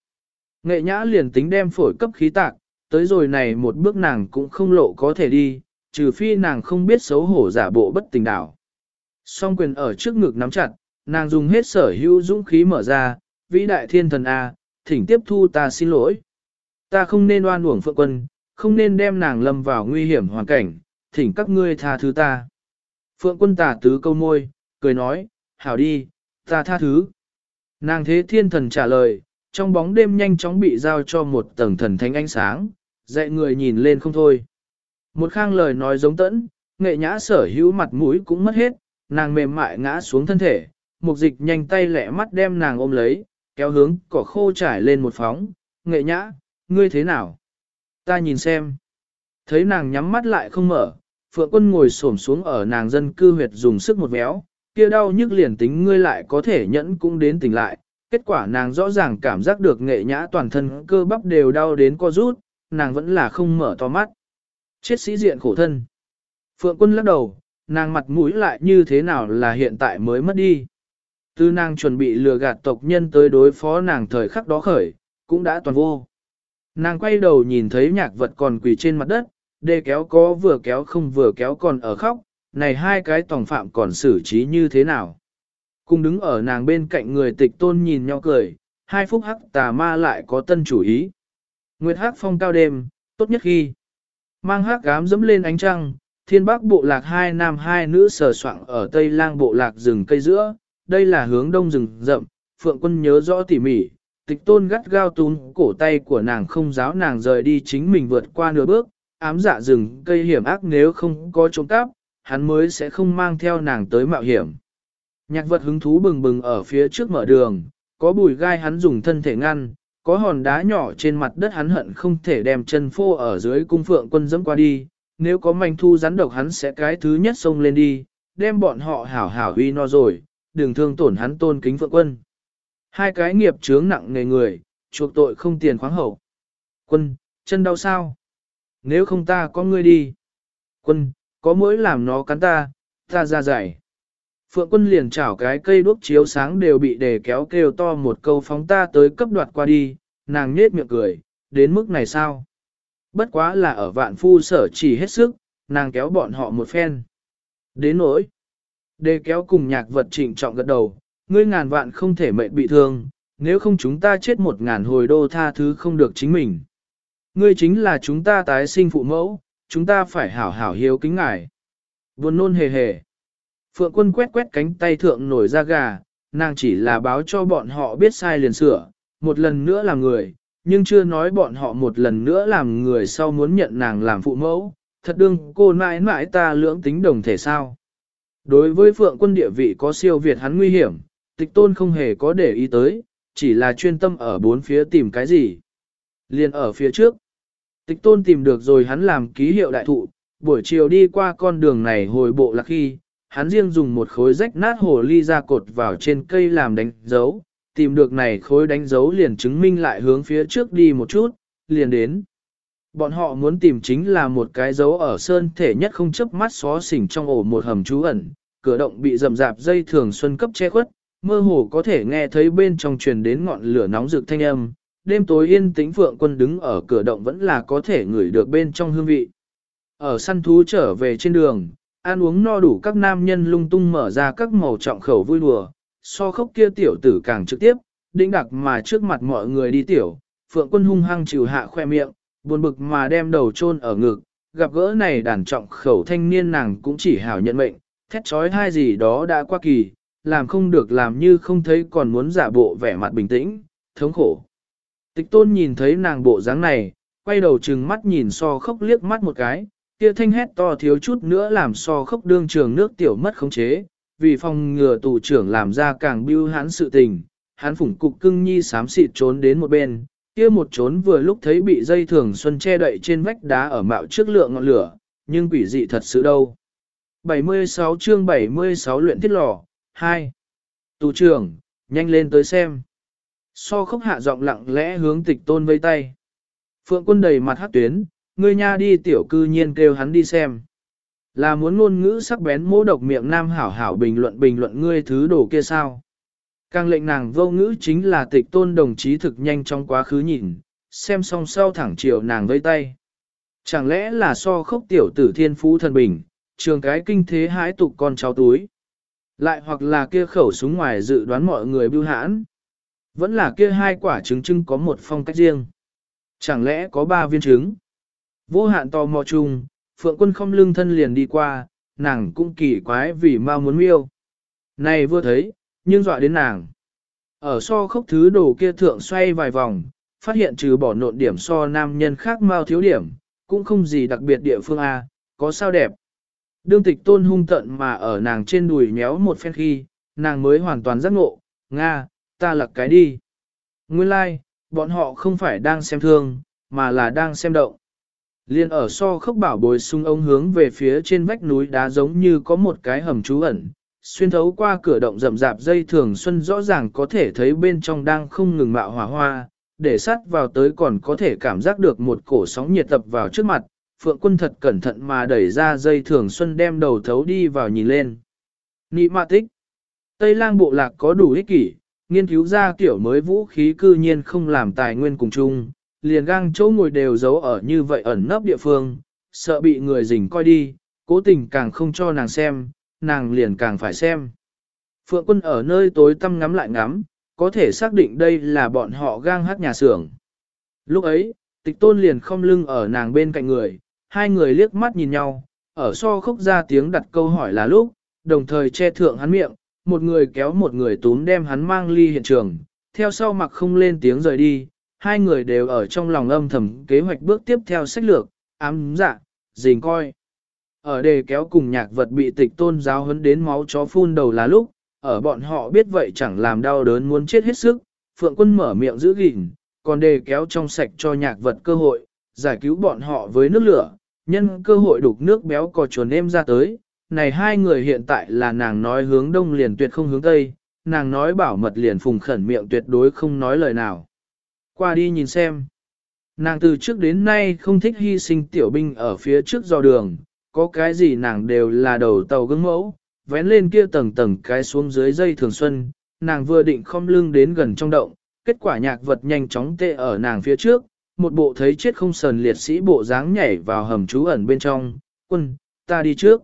Nghệ nhã liền tính đem phổi cấp khí tạc, tới rồi này một bước nàng cũng không lộ có thể đi, trừ phi nàng không biết xấu hổ giả bộ bất tình đảo. Song quyền ở trước ngực nắm chặt, nàng dùng hết sở hữu dũng khí mở ra, vĩ đại thiên thần A, thỉnh tiếp thu ta xin lỗi. Ta không nên oan uổng phượng quân, không nên đem nàng lâm vào nguy hiểm hoàn cảnh, thỉnh các ngươi tha thứ ta. Phượng quân tả tứ câu môi, cười nói, hảo đi, ta tha thứ. Nàng thế thiên thần trả lời, trong bóng đêm nhanh chóng bị giao cho một tầng thần thánh ánh sáng, dạy người nhìn lên không thôi. Một khang lời nói giống tẫn, nghệ nhã sở hữu mặt mũi cũng mất hết, nàng mềm mại ngã xuống thân thể, mục dịch nhanh tay lẹ mắt đem nàng ôm lấy, kéo hướng cỏ khô trải lên một phóng, nghệ nhã, ngươi thế nào? Ta nhìn xem. Thấy nàng nhắm mắt lại không mở, phượng quân ngồi xổm xuống ở nàng dân cư huyệt dùng sức một véo, kia đau nhức liền tính ngươi lại có thể nhẫn cũng đến tỉnh lại. Kết quả nàng rõ ràng cảm giác được nghệ nhã toàn thân cơ bắp đều đau đến co rút, nàng vẫn là không mở to mắt. Chết sĩ diện khổ thân. Phượng quân lắc đầu, nàng mặt mũi lại như thế nào là hiện tại mới mất đi. Từ nàng chuẩn bị lừa gạt tộc nhân tới đối phó nàng thời khắc đó khởi, cũng đã toàn vô. Nàng quay đầu nhìn thấy nhạc vật còn quỳ trên mặt đất, đê kéo có vừa kéo không vừa kéo còn ở khóc, này hai cái tòng phạm còn xử trí như thế nào. Cùng đứng ở nàng bên cạnh người tịch tôn nhìn nhau cười, hai phúc hắc tà ma lại có tân chủ ý. Nguyệt hắc phong cao đêm, tốt nhất khi mang hắc gám dẫm lên ánh trăng, thiên bắc bộ lạc hai nam hai nữ sờ soạng ở tây lang bộ lạc rừng cây giữa, đây là hướng đông rừng rậm, phượng quân nhớ rõ tỉ mỉ, tịch tôn gắt gao túm cổ tay của nàng không giáo nàng rời đi chính mình vượt qua nửa bước, ám dạ rừng cây hiểm ác nếu không có trộm cắp, hắn mới sẽ không mang theo nàng tới mạo hiểm. Nhạc vật hứng thú bừng bừng ở phía trước mở đường, có bùi gai hắn dùng thân thể ngăn, có hòn đá nhỏ trên mặt đất hắn hận không thể đem chân phô ở dưới cung phượng quân dẫm qua đi, nếu có manh thu rắn độc hắn sẽ cái thứ nhất xông lên đi, đem bọn họ hảo hảo uy no rồi, đừng thương tổn hắn tôn kính phượng quân. Hai cái nghiệp chướng nặng nề người, chuộc tội không tiền khoáng hậu. Quân, chân đau sao? Nếu không ta có ngươi đi. Quân, có mỗi làm nó cắn ta, ta ra giải. Phượng quân liền chảo cái cây đuốc chiếu sáng đều bị đề kéo kêu to một câu phóng ta tới cấp đoạt qua đi, nàng nhết miệng cười, đến mức này sao? Bất quá là ở vạn phu sở chỉ hết sức, nàng kéo bọn họ một phen. Đến nỗi, đề kéo cùng nhạc vật trịnh trọng gật đầu, ngươi ngàn vạn không thể mệnh bị thương, nếu không chúng ta chết một ngàn hồi đô tha thứ không được chính mình. Ngươi chính là chúng ta tái sinh phụ mẫu, chúng ta phải hảo hảo hiếu kính ngài. Buồn nôn hề hề. Phượng quân quét quét cánh tay thượng nổi ra gà, nàng chỉ là báo cho bọn họ biết sai liền sửa, một lần nữa làm người, nhưng chưa nói bọn họ một lần nữa làm người sau muốn nhận nàng làm phụ mẫu, thật đương cô mãi mãi ta lưỡng tính đồng thể sao. Đối với phượng quân địa vị có siêu việt hắn nguy hiểm, tịch tôn không hề có để ý tới, chỉ là chuyên tâm ở bốn phía tìm cái gì. Liền ở phía trước, tịch tôn tìm được rồi hắn làm ký hiệu đại thụ, buổi chiều đi qua con đường này hồi bộ là khi, hắn riêng dùng một khối rách nát hồ ly ra cột vào trên cây làm đánh dấu, tìm được này khối đánh dấu liền chứng minh lại hướng phía trước đi một chút, liền đến. Bọn họ muốn tìm chính là một cái dấu ở sơn thể nhất không chấp mắt xó xỉnh trong ổ một hầm trú ẩn, cửa động bị rầm rạp dây thường xuân cấp che khuất, mơ hồ có thể nghe thấy bên trong truyền đến ngọn lửa nóng rực thanh âm. Đêm tối yên tĩnh phượng quân đứng ở cửa động vẫn là có thể ngửi được bên trong hương vị. Ở săn thú trở về trên đường, ăn uống no đủ các nam nhân lung tung mở ra các màu trọng khẩu vui đùa, so khốc kia tiểu tử càng trực tiếp, đĩnh đặc mà trước mặt mọi người đi tiểu, phượng quân hung hăng chịu hạ khoe miệng, buồn bực mà đem đầu chôn ở ngực, gặp gỡ này đàn trọng khẩu thanh niên nàng cũng chỉ hảo nhận mệnh, thét trói hai gì đó đã qua kỳ, làm không được làm như không thấy còn muốn giả bộ vẻ mặt bình tĩnh, thống khổ. Tịch tôn nhìn thấy nàng bộ dáng này, quay đầu trừng mắt nhìn so khóc liếc mắt một cái, kia thanh hét to thiếu chút nữa làm so khốc đương trường nước tiểu mất khống chế, vì phòng ngừa tù trưởng làm ra càng bưu hãn sự tình, hắn phủng cục cưng nhi sám xịt trốn đến một bên, kia một trốn vừa lúc thấy bị dây thường xuân che đậy trên vách đá ở mạo trước lượng ngọn lửa, nhưng quỷ dị thật sự đâu. 76 chương 76 luyện thiết lò, 2. Tù trưởng, nhanh lên tới xem. So khốc hạ giọng lặng lẽ hướng tịch tôn vây tay. Phượng quân đầy mặt hát tuyến, ngươi nha đi tiểu cư nhiên kêu hắn đi xem. Là muốn ngôn ngữ sắc bén mô độc miệng nam hảo hảo bình luận bình luận ngươi thứ đồ kia sao. Càng lệnh nàng vô ngữ chính là tịch tôn đồng chí thực nhanh trong quá khứ nhìn, xem xong sau thẳng chiều nàng vây tay. Chẳng lẽ là so khốc tiểu tử thiên phú thần bình, trường cái kinh thế hái tục con cháu túi. Lại hoặc là kia khẩu súng ngoài dự đoán mọi người bưu hãn. Vẫn là kia hai quả trứng trưng có một phong cách riêng. Chẳng lẽ có ba viên trứng? Vô hạn tò mò chung, phượng quân không lưng thân liền đi qua, nàng cũng kỳ quái vì mau muốn miêu. Này vừa thấy, nhưng dọa đến nàng. Ở so khốc thứ đồ kia thượng xoay vài vòng, phát hiện trừ bỏ nộn điểm so nam nhân khác mau thiếu điểm, cũng không gì đặc biệt địa phương A, có sao đẹp. Đương tịch tôn hung tận mà ở nàng trên đùi méo một phen khi, nàng mới hoàn toàn giác ngộ, Nga, ta lật cái đi. Nguyên lai, like, bọn họ không phải đang xem thương, mà là đang xem động. Liên ở so khốc bảo bồi sung ông hướng về phía trên vách núi đá giống như có một cái hầm trú ẩn, xuyên thấu qua cửa động rậm rạp dây thường xuân rõ ràng có thể thấy bên trong đang không ngừng mạo hỏa hoa, để sát vào tới còn có thể cảm giác được một cổ sóng nhiệt tập vào trước mặt, phượng quân thật cẩn thận mà đẩy ra dây thường xuân đem đầu thấu đi vào nhìn lên. Nị mạ tích. Tây lang bộ lạc có đủ ích kỷ, nghiên cứu ra kiểu mới vũ khí cư nhiên không làm tài nguyên cùng chung, liền gang chỗ ngồi đều giấu ở như vậy ẩn nấp địa phương, sợ bị người rình coi đi, cố tình càng không cho nàng xem, nàng liền càng phải xem. Phượng quân ở nơi tối tăm ngắm lại ngắm, có thể xác định đây là bọn họ gang hát nhà xưởng. Lúc ấy, tịch tôn liền không lưng ở nàng bên cạnh người, hai người liếc mắt nhìn nhau, ở so khóc ra tiếng đặt câu hỏi là lúc, đồng thời che thượng hắn miệng, một người kéo một người túm đem hắn mang ly hiện trường, theo sau mặc không lên tiếng rời đi, hai người đều ở trong lòng âm thầm kế hoạch bước tiếp theo sách lược, ám dạ, dình coi. Ở đề kéo cùng nhạc vật bị tịch tôn giáo hấn đến máu chó phun đầu là lúc, ở bọn họ biết vậy chẳng làm đau đớn muốn chết hết sức, phượng quân mở miệng giữ gìn, còn đề kéo trong sạch cho nhạc vật cơ hội, giải cứu bọn họ với nước lửa, nhân cơ hội đục nước béo cò chuồn em ra tới. Này hai người hiện tại là nàng nói hướng đông liền tuyệt không hướng tây, nàng nói bảo mật liền phùng khẩn miệng tuyệt đối không nói lời nào. Qua đi nhìn xem. Nàng từ trước đến nay không thích hy sinh tiểu binh ở phía trước dò đường, có cái gì nàng đều là đầu tàu gương mẫu, vén lên kia tầng tầng cái xuống dưới dây thường xuân, nàng vừa định khom lưng đến gần trong động, kết quả nhạc vật nhanh chóng tệ ở nàng phía trước, một bộ thấy chết không sờn liệt sĩ bộ dáng nhảy vào hầm trú ẩn bên trong, quân, ta đi trước.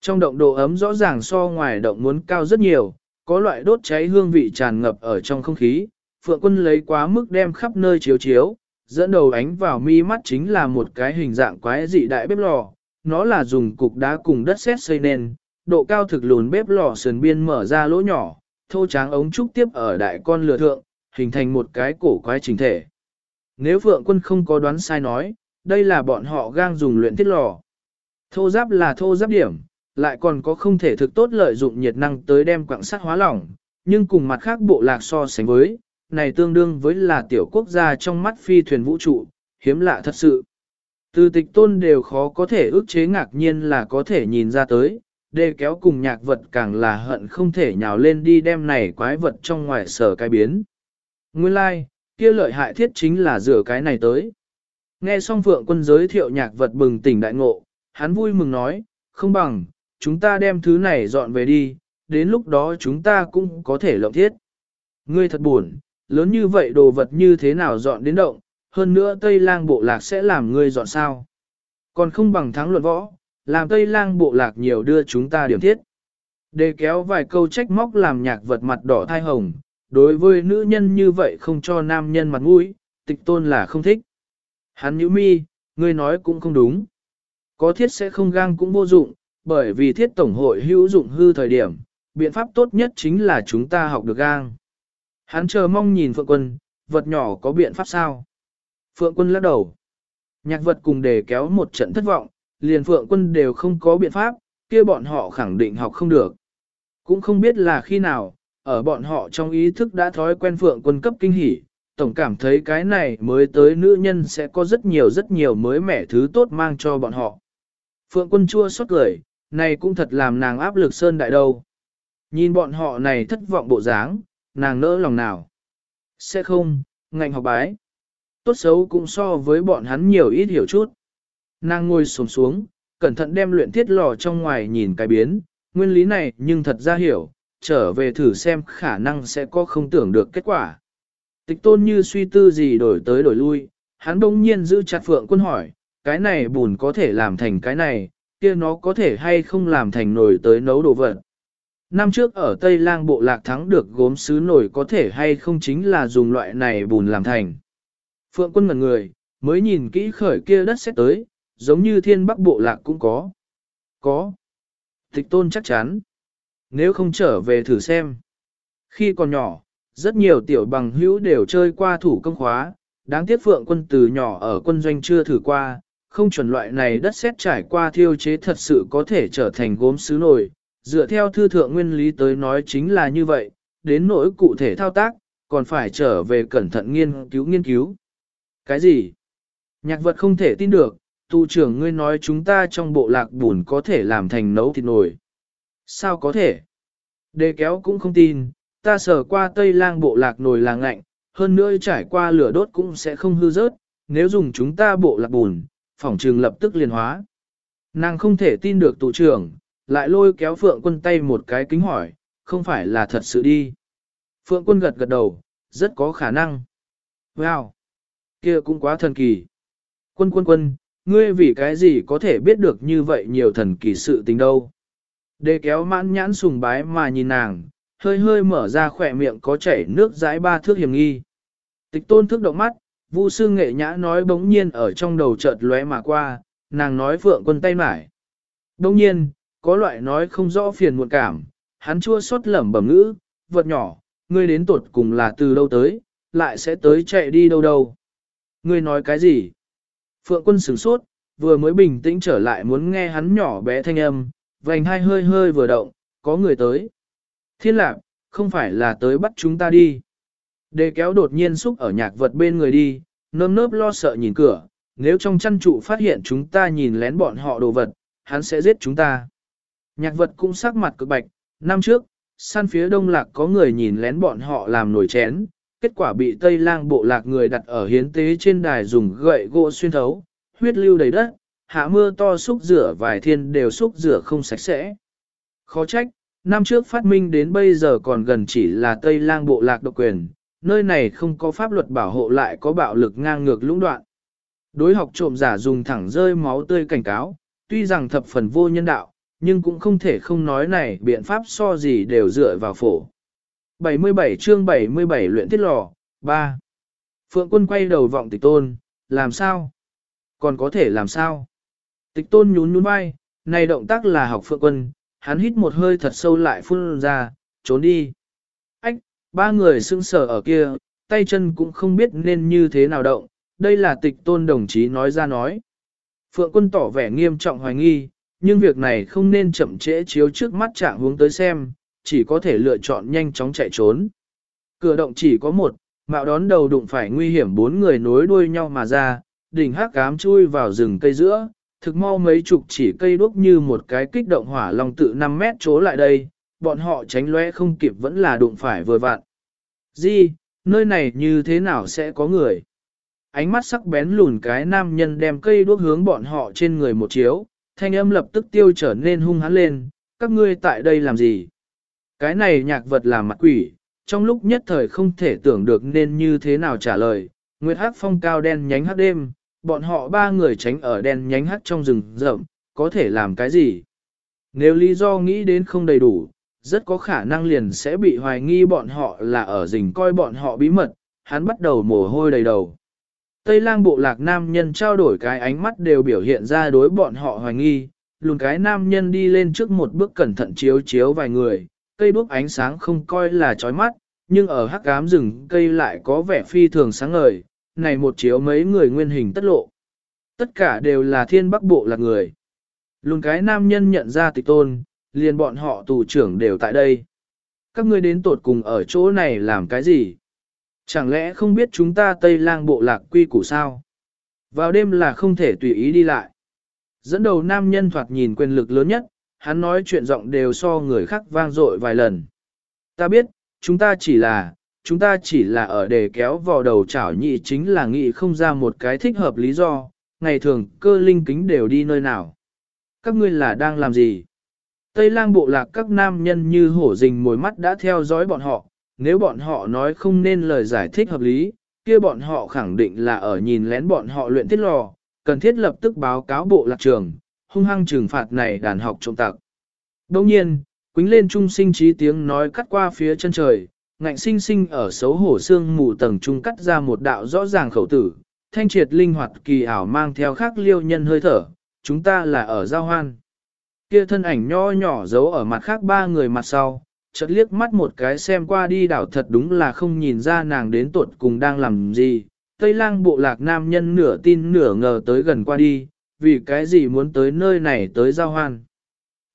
Trong động độ ấm rõ ràng so ngoài động muốn cao rất nhiều, có loại đốt cháy hương vị tràn ngập ở trong không khí, phượng quân lấy quá mức đem khắp nơi chiếu chiếu, dẫn đầu ánh vào mi mắt chính là một cái hình dạng quái dị đại bếp lò, nó là dùng cục đá cùng đất sét xây nên, độ cao thực lùn bếp lò sườn biên mở ra lỗ nhỏ, thô tráng ống trúc tiếp ở đại con lửa thượng, hình thành một cái cổ quái trình thể. Nếu Phượng quân không có đoán sai nói, đây là bọn họ gang dùng luyện thiết lò. Thô giáp là thô giáp điểm, lại còn có không thể thực tốt lợi dụng nhiệt năng tới đem quặng sắt hóa lỏng, nhưng cùng mặt khác bộ lạc so sánh với, này tương đương với là tiểu quốc gia trong mắt phi thuyền vũ trụ, hiếm lạ thật sự. Từ tịch tôn đều khó có thể ước chế ngạc nhiên là có thể nhìn ra tới, đề kéo cùng nhạc vật càng là hận không thể nhào lên đi đem này quái vật trong ngoài sở cái biến. Nguyên lai, like, kia lợi hại thiết chính là rửa cái này tới. Nghe xong phượng quân giới thiệu nhạc vật bừng tỉnh đại ngộ, hắn vui mừng nói, không bằng, chúng ta đem thứ này dọn về đi, đến lúc đó chúng ta cũng có thể lộng thiết. Ngươi thật buồn, lớn như vậy đồ vật như thế nào dọn đến động, hơn nữa Tây lang bộ lạc sẽ làm ngươi dọn sao. Còn không bằng thắng luận võ, làm Tây lang bộ lạc nhiều đưa chúng ta điểm thiết. Để kéo vài câu trách móc làm nhạc vật mặt đỏ thai hồng, đối với nữ nhân như vậy không cho nam nhân mặt mũi, tịch tôn là không thích. Hắn nhíu mi, ngươi nói cũng không đúng. Có thiết sẽ không gang cũng vô dụng, bởi vì thiết tổng hội hữu dụng hư thời điểm, biện pháp tốt nhất chính là chúng ta học được gang. Hắn chờ mong nhìn Phượng Quân, vật nhỏ có biện pháp sao? Phượng quân lắc đầu. Nhạc vật cùng đề kéo một trận thất vọng, liền Phượng quân đều không có biện pháp, kia bọn họ khẳng định học không được. Cũng không biết là khi nào, ở bọn họ trong ý thức đã thói quen Phượng quân cấp kinh hỉ, tổng cảm thấy cái này mới tới nữ nhân sẽ có rất nhiều rất nhiều mới mẻ thứ tốt mang cho bọn họ. Phượng quân chua xót cười, này cũng thật làm nàng áp lực sơn đại đâu. Nhìn bọn họ này thất vọng bộ dáng, nàng nỡ lòng nào. Sẽ không, ngành học bái. Tốt xấu cũng so với bọn hắn nhiều ít hiểu chút. Nàng ngồi xổm xuống, cẩn thận đem luyện thiết lò trong ngoài nhìn cái biến, nguyên lý này nhưng thật ra hiểu, trở về thử xem khả năng sẽ có không tưởng được kết quả. Tịch tôn như suy tư gì đổi tới đổi lui, hắn bỗng nhiên giữ chặt phượng quân hỏi, cái này bùn có thể làm thành cái này, kia nó có thể hay không làm thành nồi tới nấu đồ vật. Năm trước ở Tây Lang bộ lạc thắng được gốm sứ nổi có thể hay không chính là dùng loại này bùn làm thành. Phượng quân ngần người, mới nhìn kỹ khởi kia đất xét tới, giống như thiên bắc bộ lạc cũng có. Có. Tịch tôn chắc chắn. Nếu không trở về thử xem. Khi còn nhỏ, rất nhiều tiểu bằng hữu đều chơi qua thủ công khóa, đáng tiếc phượng quân từ nhỏ ở quân doanh chưa thử qua, không chuẩn loại này đất xét trải qua thiêu chế thật sự có thể trở thành gốm sứ nổi. Dựa theo thư thượng nguyên lý tới nói chính là như vậy, đến nỗi cụ thể thao tác, còn phải trở về cẩn thận nghiên cứu nghiên cứu. Cái gì? Nhạc vật không thể tin được, tu trưởng ngươi nói chúng ta trong bộ lạc bùn có thể làm thành nấu thịt nổi. Sao có thể? Đề kéo cũng không tin, ta sở qua tây lang bộ lạc nồi là ngạnh, hơn nữa trải qua lửa đốt cũng sẽ không hư rớt, nếu dùng chúng ta bộ lạc bùn, phỏng trường lập tức liền hóa. Nàng không thể tin được tụ trưởng, lại lôi kéo Phượng quân tay một cái kính hỏi, không phải là thật sự đi. Phượng quân gật gật đầu, rất có khả năng. Wow! kia cũng quá thần kỳ. Quân quân quân, ngươi vì cái gì có thể biết được như vậy nhiều thần kỳ sự tình đâu. Đề kéo mãn nhãn sùng bái mà nhìn nàng, hơi hơi mở ra khỏe miệng có chảy nước dãi ba thước hiểm nghi. Tịch tôn thức động mắt, vu sư nghệ nhã nói bỗng nhiên ở trong đầu chợt lóe mà qua, nàng nói phượng quân tay mải. Bỗng nhiên, có loại nói không rõ phiền muộn cảm, hắn chua xót lẩm bẩm ngữ, vật nhỏ, ngươi đến tuột cùng là từ đâu tới, lại sẽ tới chạy đi đâu đâu. Ngươi nói cái gì? Phượng quân sửng sốt, vừa mới bình tĩnh trở lại muốn nghe hắn nhỏ bé thanh âm, vành hai hơi hơi vừa động, có người tới. Thiên lạc, không phải là tới bắt chúng ta đi. Đề kéo đột nhiên xúc ở nhạc vật bên người đi, nơm nớp lo sợ nhìn cửa, nếu trong chăn trụ phát hiện chúng ta nhìn lén bọn họ đồ vật, hắn sẽ giết chúng ta. Nhạc vật cũng sắc mặt cực bạch, năm trước, săn phía đông lạc có người nhìn lén bọn họ làm nổi chén, kết quả bị Tây Lang bộ lạc người đặt ở hiến tế trên đài dùng gậy gỗ xuyên thấu, huyết lưu đầy đất, hạ mưa to xúc rửa vài thiên đều xúc rửa không sạch sẽ. Khó trách, năm trước phát minh đến bây giờ còn gần chỉ là Tây Lang bộ lạc độc quyền, nơi này không có pháp luật bảo hộ lại có bạo lực ngang ngược lũng đoạn. Đối học trộm giả dùng thẳng rơi máu tươi cảnh cáo, tuy rằng thập phần vô nhân đạo, nhưng cũng không thể không nói này biện pháp so gì đều dựa vào phổ. 77 chương 77 luyện tiết lò, 3. Phượng quân quay đầu vọng tịch tôn, làm sao? Còn có thể làm sao? Tịch tôn nhún nhún vai, này động tác là học phượng quân, hắn hít một hơi thật sâu lại phun ra, trốn đi. Ách, ba người sưng sờ ở kia, tay chân cũng không biết nên như thế nào động, đây là tịch tôn đồng chí nói ra nói. Phượng quân tỏ vẻ nghiêm trọng hoài nghi, nhưng việc này không nên chậm trễ chiếu trước mắt trạng hướng tới xem, chỉ có thể lựa chọn nhanh chóng chạy trốn. Cửa động chỉ có một, mạo đón đầu đụng phải nguy hiểm bốn người nối đuôi nhau mà ra, đỉnh hắc cám chui vào rừng cây giữa, thực mau mấy chục chỉ cây đuốc như một cái kích động hỏa long tự 5 mét trố lại đây, bọn họ tránh lóe không kịp vẫn là đụng phải vừa vặn. Di, nơi này như thế nào sẽ có người? Ánh mắt sắc bén lùn cái nam nhân đem cây đuốc hướng bọn họ trên người một chiếu, thanh âm lập tức tiêu trở nên hung hãn lên, các ngươi tại đây làm gì? Cái này nhạc vật là mặt quỷ, trong lúc nhất thời không thể tưởng được nên như thế nào trả lời. Nguyệt Hắc phong cao đen nhánh hắc đêm, bọn họ ba người tránh ở đen nhánh hắc trong rừng rậm, có thể làm cái gì? Nếu lý do nghĩ đến không đầy đủ, rất có khả năng liền sẽ bị hoài nghi bọn họ là ở rình coi bọn họ bí mật, hắn bắt đầu mồ hôi đầy đầu. Tây lang bộ lạc nam nhân trao đổi cái ánh mắt đều biểu hiện ra đối bọn họ hoài nghi, lùn cái nam nhân đi lên trước một bước cẩn thận chiếu chiếu vài người, cây đuốc ánh sáng không coi là chói mắt, nhưng ở hắc ám rừng cây lại có vẻ phi thường sáng ngời, này một chiếu mấy người nguyên hình tất lộ. Tất cả đều là thiên bắc bộ là người. Lùn cái nam nhân nhận ra tịch tôn, liền bọn họ tù trưởng đều tại đây. Các ngươi đến tột cùng ở chỗ này làm cái gì? Chẳng lẽ không biết chúng ta Tây lang bộ lạc quy củ sao? Vào đêm là không thể tùy ý đi lại. Dẫn đầu nam nhân thoạt nhìn quyền lực lớn nhất, hắn nói chuyện giọng đều so người khác vang dội vài lần. Ta biết, chúng ta chỉ là, chúng ta chỉ là ở để kéo vào đầu chảo nhị chính là nghị không ra một cái thích hợp lý do, ngày thường cơ linh kính đều đi nơi nào. Các ngươi là đang làm gì? Tây lang bộ lạc các nam nhân như hổ rình mồi mắt đã theo dõi bọn họ, nếu bọn họ nói không nên lời giải thích hợp lý, kia bọn họ khẳng định là ở nhìn lén bọn họ luyện tiết lò, cần thiết lập tức báo cáo bộ lạc trường, hung hăng trừng phạt này đàn học trộm tặc. Đồng nhiên, quính lên trung sinh trí tiếng nói cắt qua phía chân trời, ngạnh sinh sinh ở xấu hổ xương mù tầng trung cắt ra một đạo rõ ràng khẩu tử, thanh triệt linh hoạt kỳ ảo mang theo khác liêu nhân hơi thở, chúng ta là ở giao hoan. Kia thân ảnh nho nhỏ giấu ở mặt khác ba người mặt sau, chợt liếc mắt một cái xem qua đi đảo thật đúng là không nhìn ra nàng đến tuột cùng đang làm gì. Tây lang bộ lạc nam nhân nửa tin nửa ngờ tới gần qua đi, vì cái gì muốn tới nơi này tới giao hoan.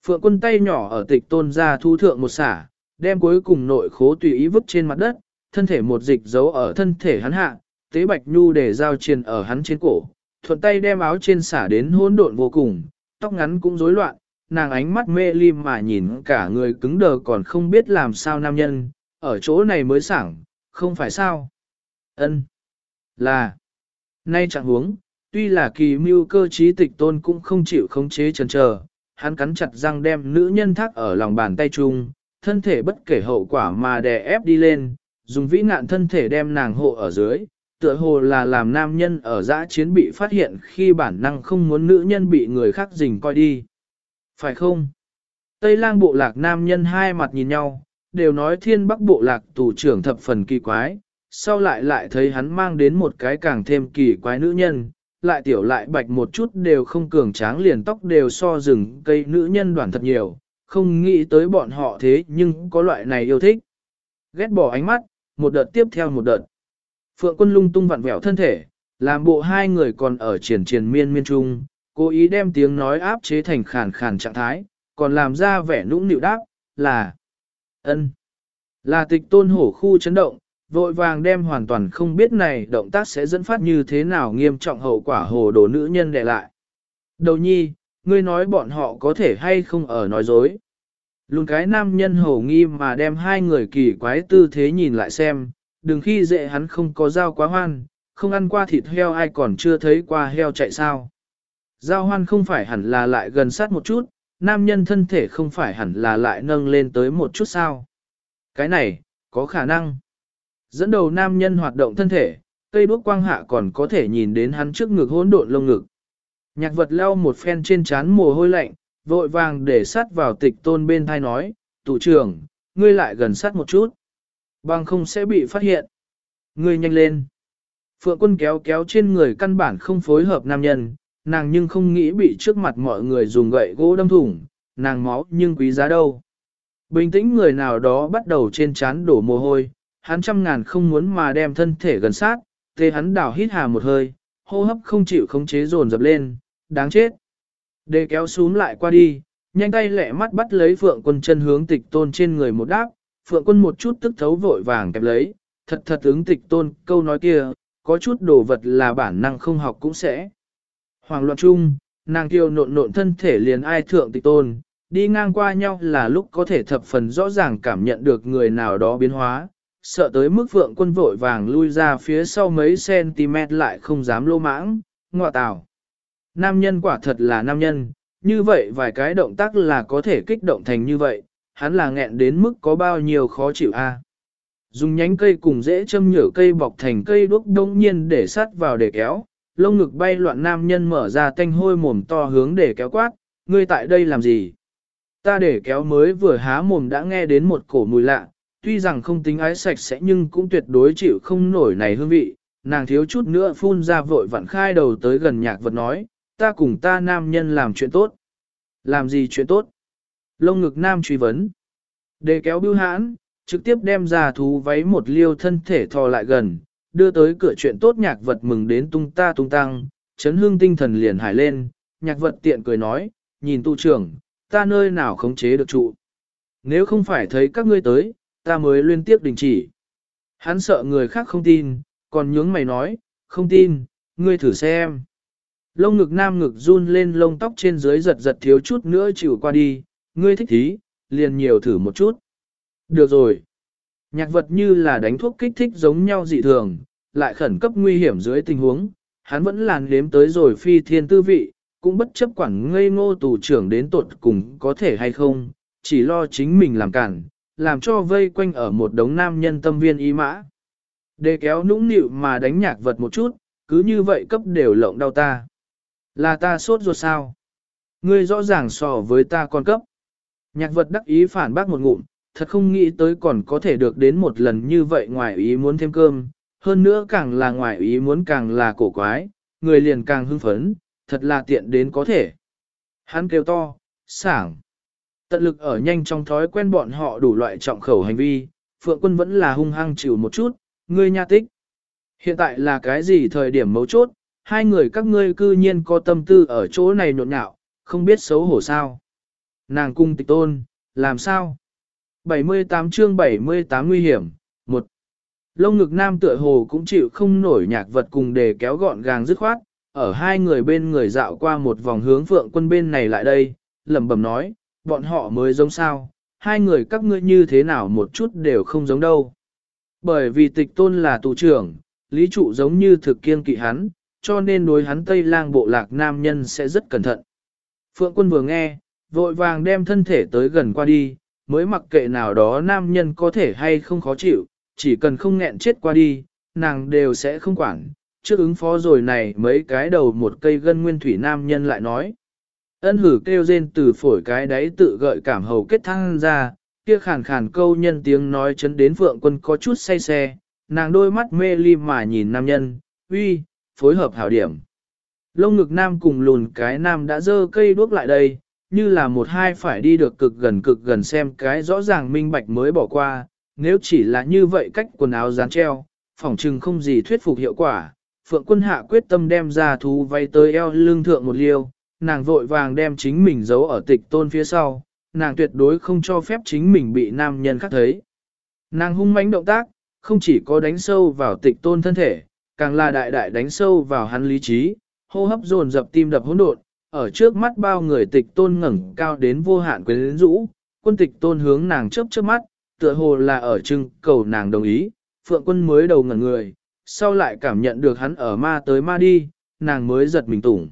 Phượng quân tay nhỏ ở tịch tôn ra thu thượng một xả, đem cuối cùng nội khố tùy ý vứt trên mặt đất, thân thể một dịch giấu ở thân thể hắn hạ, tế bạch nhu để giao triền ở hắn trên cổ, thuận tay đem áo trên xả đến hỗn độn vô cùng, tóc ngắn cũng rối loạn, nàng ánh mắt mê lim mà nhìn cả người cứng đờ còn không biết làm sao nam nhân, ở chỗ này mới sảng, không phải sao. ân Là. Nay chẳng huống, tuy là kỳ mưu cơ trí tịch tôn cũng không chịu khống chế chần chờ, hắn cắn chặt răng đem nữ nhân thác ở lòng bàn tay chung, thân thể bất kể hậu quả mà đè ép đi lên, dùng vĩ nạn thân thể đem nàng hộ ở dưới, tựa hồ là làm nam nhân ở giã chiến bị phát hiện khi bản năng không muốn nữ nhân bị người khác dình coi đi. Phải không? Tây lang bộ lạc nam nhân hai mặt nhìn nhau, đều nói thiên bắc bộ lạc tù trưởng thập phần kỳ quái, sau lại lại thấy hắn mang đến một cái càng thêm kỳ quái nữ nhân, lại tiểu lại bạch một chút đều không cường tráng liền tóc đều so rừng cây nữ nhân đoàn thật nhiều, không nghĩ tới bọn họ thế nhưng có loại này yêu thích. Ghét bỏ ánh mắt, một đợt tiếp theo một đợt. Phượng quân lung tung vặn vẹo thân thể, làm bộ hai người còn ở triển triển miên miên trung, cố ý đem tiếng nói áp chế thành khàn khàn trạng thái, còn làm ra vẻ nũng nịu đáp, là ân Là tịch tôn hổ khu chấn động, vội vàng đem hoàn toàn không biết này động tác sẽ dẫn phát như thế nào nghiêm trọng hậu quả hồ đồ nữ nhân để lại. Đầu nhi, ngươi nói bọn họ có thể hay không ở nói dối. luôn cái nam nhân hổ nghi mà đem hai người kỳ quái tư thế nhìn lại xem, đừng khi dễ hắn không có dao quá hoan, không ăn qua thịt heo ai còn chưa thấy qua heo chạy sao. Giao hoan không phải hẳn là lại gần sát một chút, nam nhân thân thể không phải hẳn là lại nâng lên tới một chút sao. Cái này, có khả năng. Dẫn đầu nam nhân hoạt động thân thể, cây đuốc quang hạ còn có thể nhìn đến hắn trước ngực hỗn độn lông ngực. Nhạc vật leo một phen trên trán mồ hôi lạnh, vội vàng để sát vào tịch tôn bên thai nói, tụ trưởng, ngươi lại gần sát một chút. Bằng không sẽ bị phát hiện. Ngươi nhanh lên. Phượng quân kéo kéo trên người căn bản không phối hợp nam nhân, nàng nhưng không nghĩ bị trước mặt mọi người dùng gậy gỗ đâm thủng, nàng máu nhưng quý giá đâu. Bình tĩnh người nào đó bắt đầu trên chán đổ mồ hôi, hắn trăm ngàn không muốn mà đem thân thể gần sát, tê hắn đảo hít hà một hơi, hô hấp không chịu khống chế dồn dập lên, đáng chết. Đề kéo xuống lại qua đi, nhanh tay lẹ mắt bắt lấy phượng quân chân hướng tịch tôn trên người một đáp, phượng quân một chút tức thấu vội vàng kẹp lấy, thật thật ứng tịch tôn câu nói kia, có chút đồ vật là bản năng không học cũng sẽ. Hoàng loạn chung, nàng kiều nộn nộn thân thể liền ai thượng tịch tôn, đi ngang qua nhau là lúc có thể thập phần rõ ràng cảm nhận được người nào đó biến hóa, sợ tới mức vượng quân vội vàng lui ra phía sau mấy cm lại không dám lô mãng, ngọa tào. Nam nhân quả thật là nam nhân, như vậy vài cái động tác là có thể kích động thành như vậy, hắn là nghẹn đến mức có bao nhiêu khó chịu a. Dùng nhánh cây cùng dễ châm nhở cây bọc thành cây đuốc đông nhiên để sắt vào để kéo, lông ngực bay loạn nam nhân mở ra tanh hôi mồm to hướng để kéo quát, ngươi tại đây làm gì? Ta để kéo mới vừa há mồm đã nghe đến một cổ mùi lạ, tuy rằng không tính ái sạch sẽ nhưng cũng tuyệt đối chịu không nổi này hương vị, nàng thiếu chút nữa phun ra vội vặn khai đầu tới gần nhạc vật nói, ta cùng ta nam nhân làm chuyện tốt. Làm gì chuyện tốt? Lông ngực nam truy vấn. Đề kéo bưu hãn, trực tiếp đem ra thú váy một liêu thân thể thò lại gần, đưa tới cửa chuyện tốt nhạc vật mừng đến tung ta tung tăng, chấn hương tinh thần liền hải lên, nhạc vật tiện cười nói, nhìn tu trưởng, ta nơi nào khống chế được trụ. Nếu không phải thấy các ngươi tới, ta mới liên tiếp đình chỉ. Hắn sợ người khác không tin, còn nhướng mày nói, không tin, ngươi thử xem. Lông ngực nam ngực run lên lông tóc trên dưới giật giật thiếu chút nữa chịu qua đi, ngươi thích thí, liền nhiều thử một chút. Được rồi. Nhạc vật như là đánh thuốc kích thích giống nhau dị thường, lại khẩn cấp nguy hiểm dưới tình huống, hắn vẫn làn nếm tới rồi phi thiên tư vị, cũng bất chấp quản ngây ngô tù trưởng đến tột cùng có thể hay không, chỉ lo chính mình làm cản, làm cho vây quanh ở một đống nam nhân tâm viên y mã. Để kéo nũng nịu mà đánh nhạc vật một chút, cứ như vậy cấp đều lộng đau ta. Là ta sốt ruột sao? Ngươi rõ ràng so với ta còn cấp. Nhạc vật đắc ý phản bác một ngụm, thật không nghĩ tới còn có thể được đến một lần như vậy ngoài ý muốn thêm cơm, hơn nữa càng là ngoài ý muốn càng là cổ quái, người liền càng hưng phấn, thật là tiện đến có thể. Hắn kêu to, sảng. Tận lực ở nhanh trong thói quen bọn họ đủ loại trọng khẩu hành vi, Phượng quân vẫn là hung hăng chịu một chút, ngươi nha tích. Hiện tại là cái gì thời điểm mấu chốt, hai người các ngươi cư nhiên có tâm tư ở chỗ này nhộn nhạo, không biết xấu hổ sao. Nàng cung tịch tôn, làm sao? 78 chương 78 nguy hiểm, một Lông ngực nam tựa hồ cũng chịu không nổi nhạc vật cùng để kéo gọn gàng dứt khoát, ở hai người bên người dạo qua một vòng hướng phượng quân bên này lại đây, lẩm bẩm nói, bọn họ mới giống sao, hai người các ngươi như thế nào một chút đều không giống đâu. Bởi vì tịch tôn là tù trưởng, lý trụ giống như thực kiên kỵ hắn, cho nên đối hắn Tây lang bộ lạc nam nhân sẽ rất cẩn thận. Phượng quân vừa nghe, vội vàng đem thân thể tới gần qua đi, mới mặc kệ nào đó nam nhân có thể hay không khó chịu, chỉ cần không nghẹn chết qua đi, nàng đều sẽ không quản. Trước ứng phó rồi này mấy cái đầu một cây gân nguyên thủy nam nhân lại nói. Ân hử kêu rên từ phổi cái đáy tự gợi cảm hầu kết thăng ra, kia khàn khàn câu nhân tiếng nói chấn đến phượng quân có chút say xe, nàng đôi mắt mê ly mà nhìn nam nhân, uy, phối hợp hảo điểm. Lông ngực nam cùng lùn cái nam đã dơ cây đuốc lại đây, như là một hai phải đi được cực gần cực gần xem cái rõ ràng minh bạch mới bỏ qua, nếu chỉ là như vậy cách quần áo dán treo, phỏng chừng không gì thuyết phục hiệu quả. Phượng quân hạ quyết tâm đem ra thú vay tới eo lưng thượng một liêu, nàng vội vàng đem chính mình giấu ở tịch tôn phía sau, nàng tuyệt đối không cho phép chính mình bị nam nhân khác thấy. Nàng hung mãnh động tác, không chỉ có đánh sâu vào tịch tôn thân thể, càng là đại đại đánh sâu vào hắn lý trí, hô hấp dồn dập tim đập hỗn độn, ở trước mắt bao người tịch tôn ngẩng cao đến vô hạn quyến rũ, quân tịch tôn hướng nàng chớp chớp mắt, tựa hồ là ở trưng cầu nàng đồng ý, phượng quân mới đầu ngẩn người, sau lại cảm nhận được hắn ở ma tới ma đi, nàng mới giật mình tủng.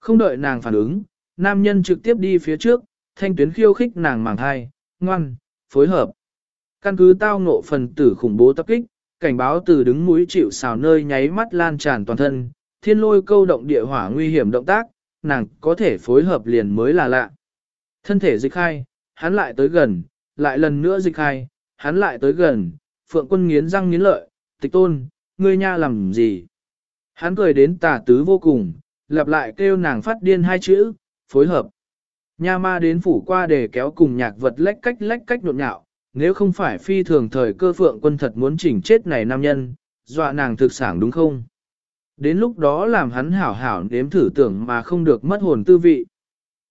Không đợi nàng phản ứng, nam nhân trực tiếp đi phía trước, thanh tuyến khiêu khích nàng màng thai, ngoan, phối hợp. Căn cứ tao ngộ phần tử khủng bố tập kích, cảnh báo từ đứng mũi chịu xào nơi nháy mắt lan tràn toàn thân, thiên lôi câu động địa hỏa nguy hiểm động tác, nàng có thể phối hợp liền mới là lạ. Thân thể dịch khai, hắn lại tới gần, lại lần nữa dịch khai, hắn lại tới gần, phượng quân nghiến răng nghiến lợi, tịch tôn, ngươi nha làm gì? Hắn cười đến tà tứ vô cùng, lặp lại kêu nàng phát điên hai chữ, phối hợp. Nha ma đến phủ qua để kéo cùng nhạc vật lách cách lách cách nhộn nhạo, nếu không phải phi thường thời cơ phượng quân thật muốn chỉnh chết này nam nhân, dọa nàng thực sản đúng không? Đến lúc đó làm hắn hảo hảo nếm thử tưởng mà không được mất hồn tư vị.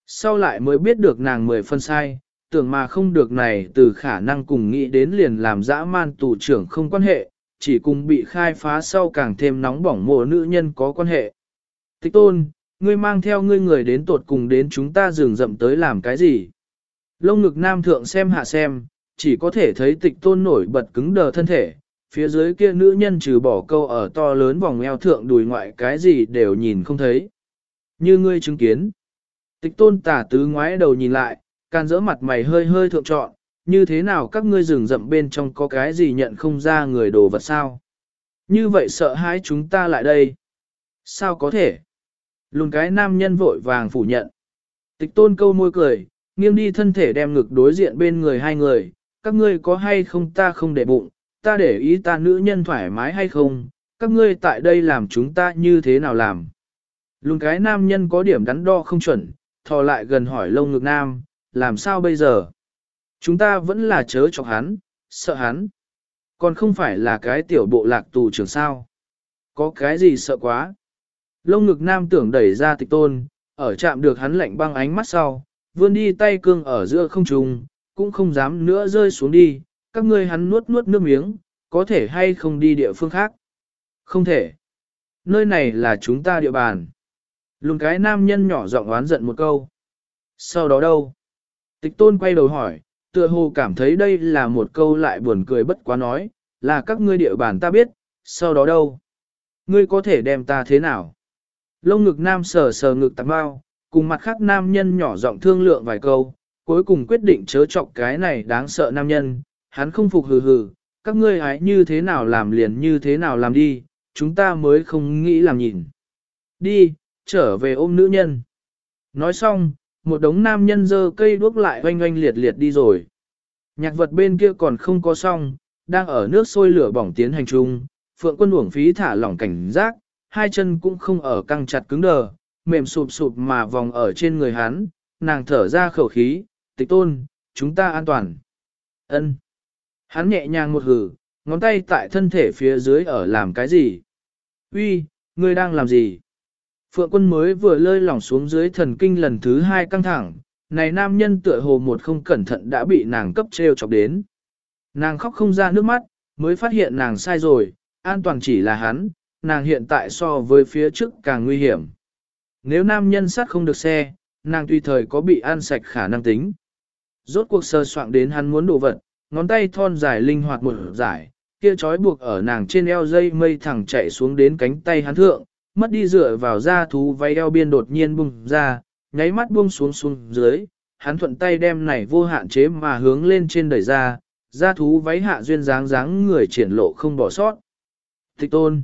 Sau lại mới biết được nàng mười phân sai, tưởng mà không được này từ khả năng cùng nghĩ đến liền làm dã man tù trưởng không quan hệ, chỉ cùng bị khai phá sau càng thêm nóng bỏng mùa nữ nhân có quan hệ. Tịch tôn, ngươi mang theo ngươi người đến tột cùng đến chúng ta rừng rậm tới làm cái gì? Lông ngực nam thượng xem hạ xem, chỉ có thể thấy tịch tôn nổi bật cứng đờ thân thể, phía dưới kia nữ nhân trừ bỏ câu ở to lớn vòng eo thượng đùi ngoại cái gì đều nhìn không thấy. Như ngươi chứng kiến, tịch tôn tả tứ ngoái đầu nhìn lại, can dỡ mặt mày hơi hơi thượng trọn, như thế nào các ngươi rừng rậm bên trong có cái gì nhận không ra người đồ vật sao? Như vậy sợ hãi chúng ta lại đây. Sao có thể? Lùn cái nam nhân vội vàng phủ nhận. Tịch tôn câu môi cười, nghiêng đi thân thể đem ngực đối diện bên người hai người, các ngươi có hay không ta không để bụng, ta để ý ta nữ nhân thoải mái hay không, các ngươi tại đây làm chúng ta như thế nào làm. Lùng cái nam nhân có điểm đắn đo không chuẩn, thò lại gần hỏi lông ngực nam, làm sao bây giờ? Chúng ta vẫn là chớ chọc hắn, sợ hắn. Còn không phải là cái tiểu bộ lạc tù trưởng sao. Có cái gì sợ quá. Lông ngực nam tưởng đẩy ra tịch tôn, ở chạm được hắn lạnh băng ánh mắt sau, vươn đi tay cương ở giữa không trùng, cũng không dám nữa rơi xuống đi, các ngươi hắn nuốt nuốt nước miếng, có thể hay không đi địa phương khác. Không thể. Nơi này là chúng ta địa bàn. Lùng cái nam nhân nhỏ giọng oán giận một câu. Sau đó đâu? Tịch tôn quay đầu hỏi, tựa hồ cảm thấy đây là một câu lại buồn cười bất quá nói, là các ngươi địa bàn ta biết, sau đó đâu? Ngươi có thể đem ta thế nào? Lông ngực nam sờ sờ ngực tạc bao, cùng mặt khác nam nhân nhỏ giọng thương lượng vài câu, cuối cùng quyết định chớ chọc cái này đáng sợ nam nhân, hắn không phục hừ hừ, các ngươi hãy như thế nào làm liền như thế nào làm đi, chúng ta mới không nghĩ làm nhìn. Đi, trở về ôm nữ nhân. Nói xong, một đống nam nhân dơ cây đuốc lại oanh oanh liệt liệt đi rồi. Nhạc vật bên kia còn không có xong, đang ở nước sôi lửa bỏng tiến hành chung, phượng quân uổng phí thả lỏng cảnh giác, hai chân cũng không ở căng chặt cứng đờ, mềm sụp sụp mà vòng ở trên người hắn, nàng thở ra khẩu khí, tịch tôn, chúng ta an toàn. ân Hắn nhẹ nhàng một hử, ngón tay tại thân thể phía dưới ở làm cái gì? Uy, ngươi đang làm gì? Phượng quân mới vừa lơi lỏng xuống dưới thần kinh lần thứ hai căng thẳng, này nam nhân tựa hồ một không cẩn thận đã bị nàng cấp treo chọc đến. Nàng khóc không ra nước mắt, mới phát hiện nàng sai rồi, an toàn chỉ là hắn, nàng hiện tại so với phía trước càng nguy hiểm. Nếu nam nhân sát không được xe, nàng tùy thời có bị ăn sạch khả năng tính. Rốt cuộc sơ soạn đến hắn muốn đổ vật, ngón tay thon dài linh hoạt một giải, kia trói buộc ở nàng trên eo dây mây thẳng chạy xuống đến cánh tay hắn thượng, mất đi dựa vào da thú váy eo biên đột nhiên bung ra, nháy mắt buông xuống xuống dưới, hắn thuận tay đem này vô hạn chế mà hướng lên trên đẩy ra, da thú váy hạ duyên dáng dáng người triển lộ không bỏ sót. Thích tôn.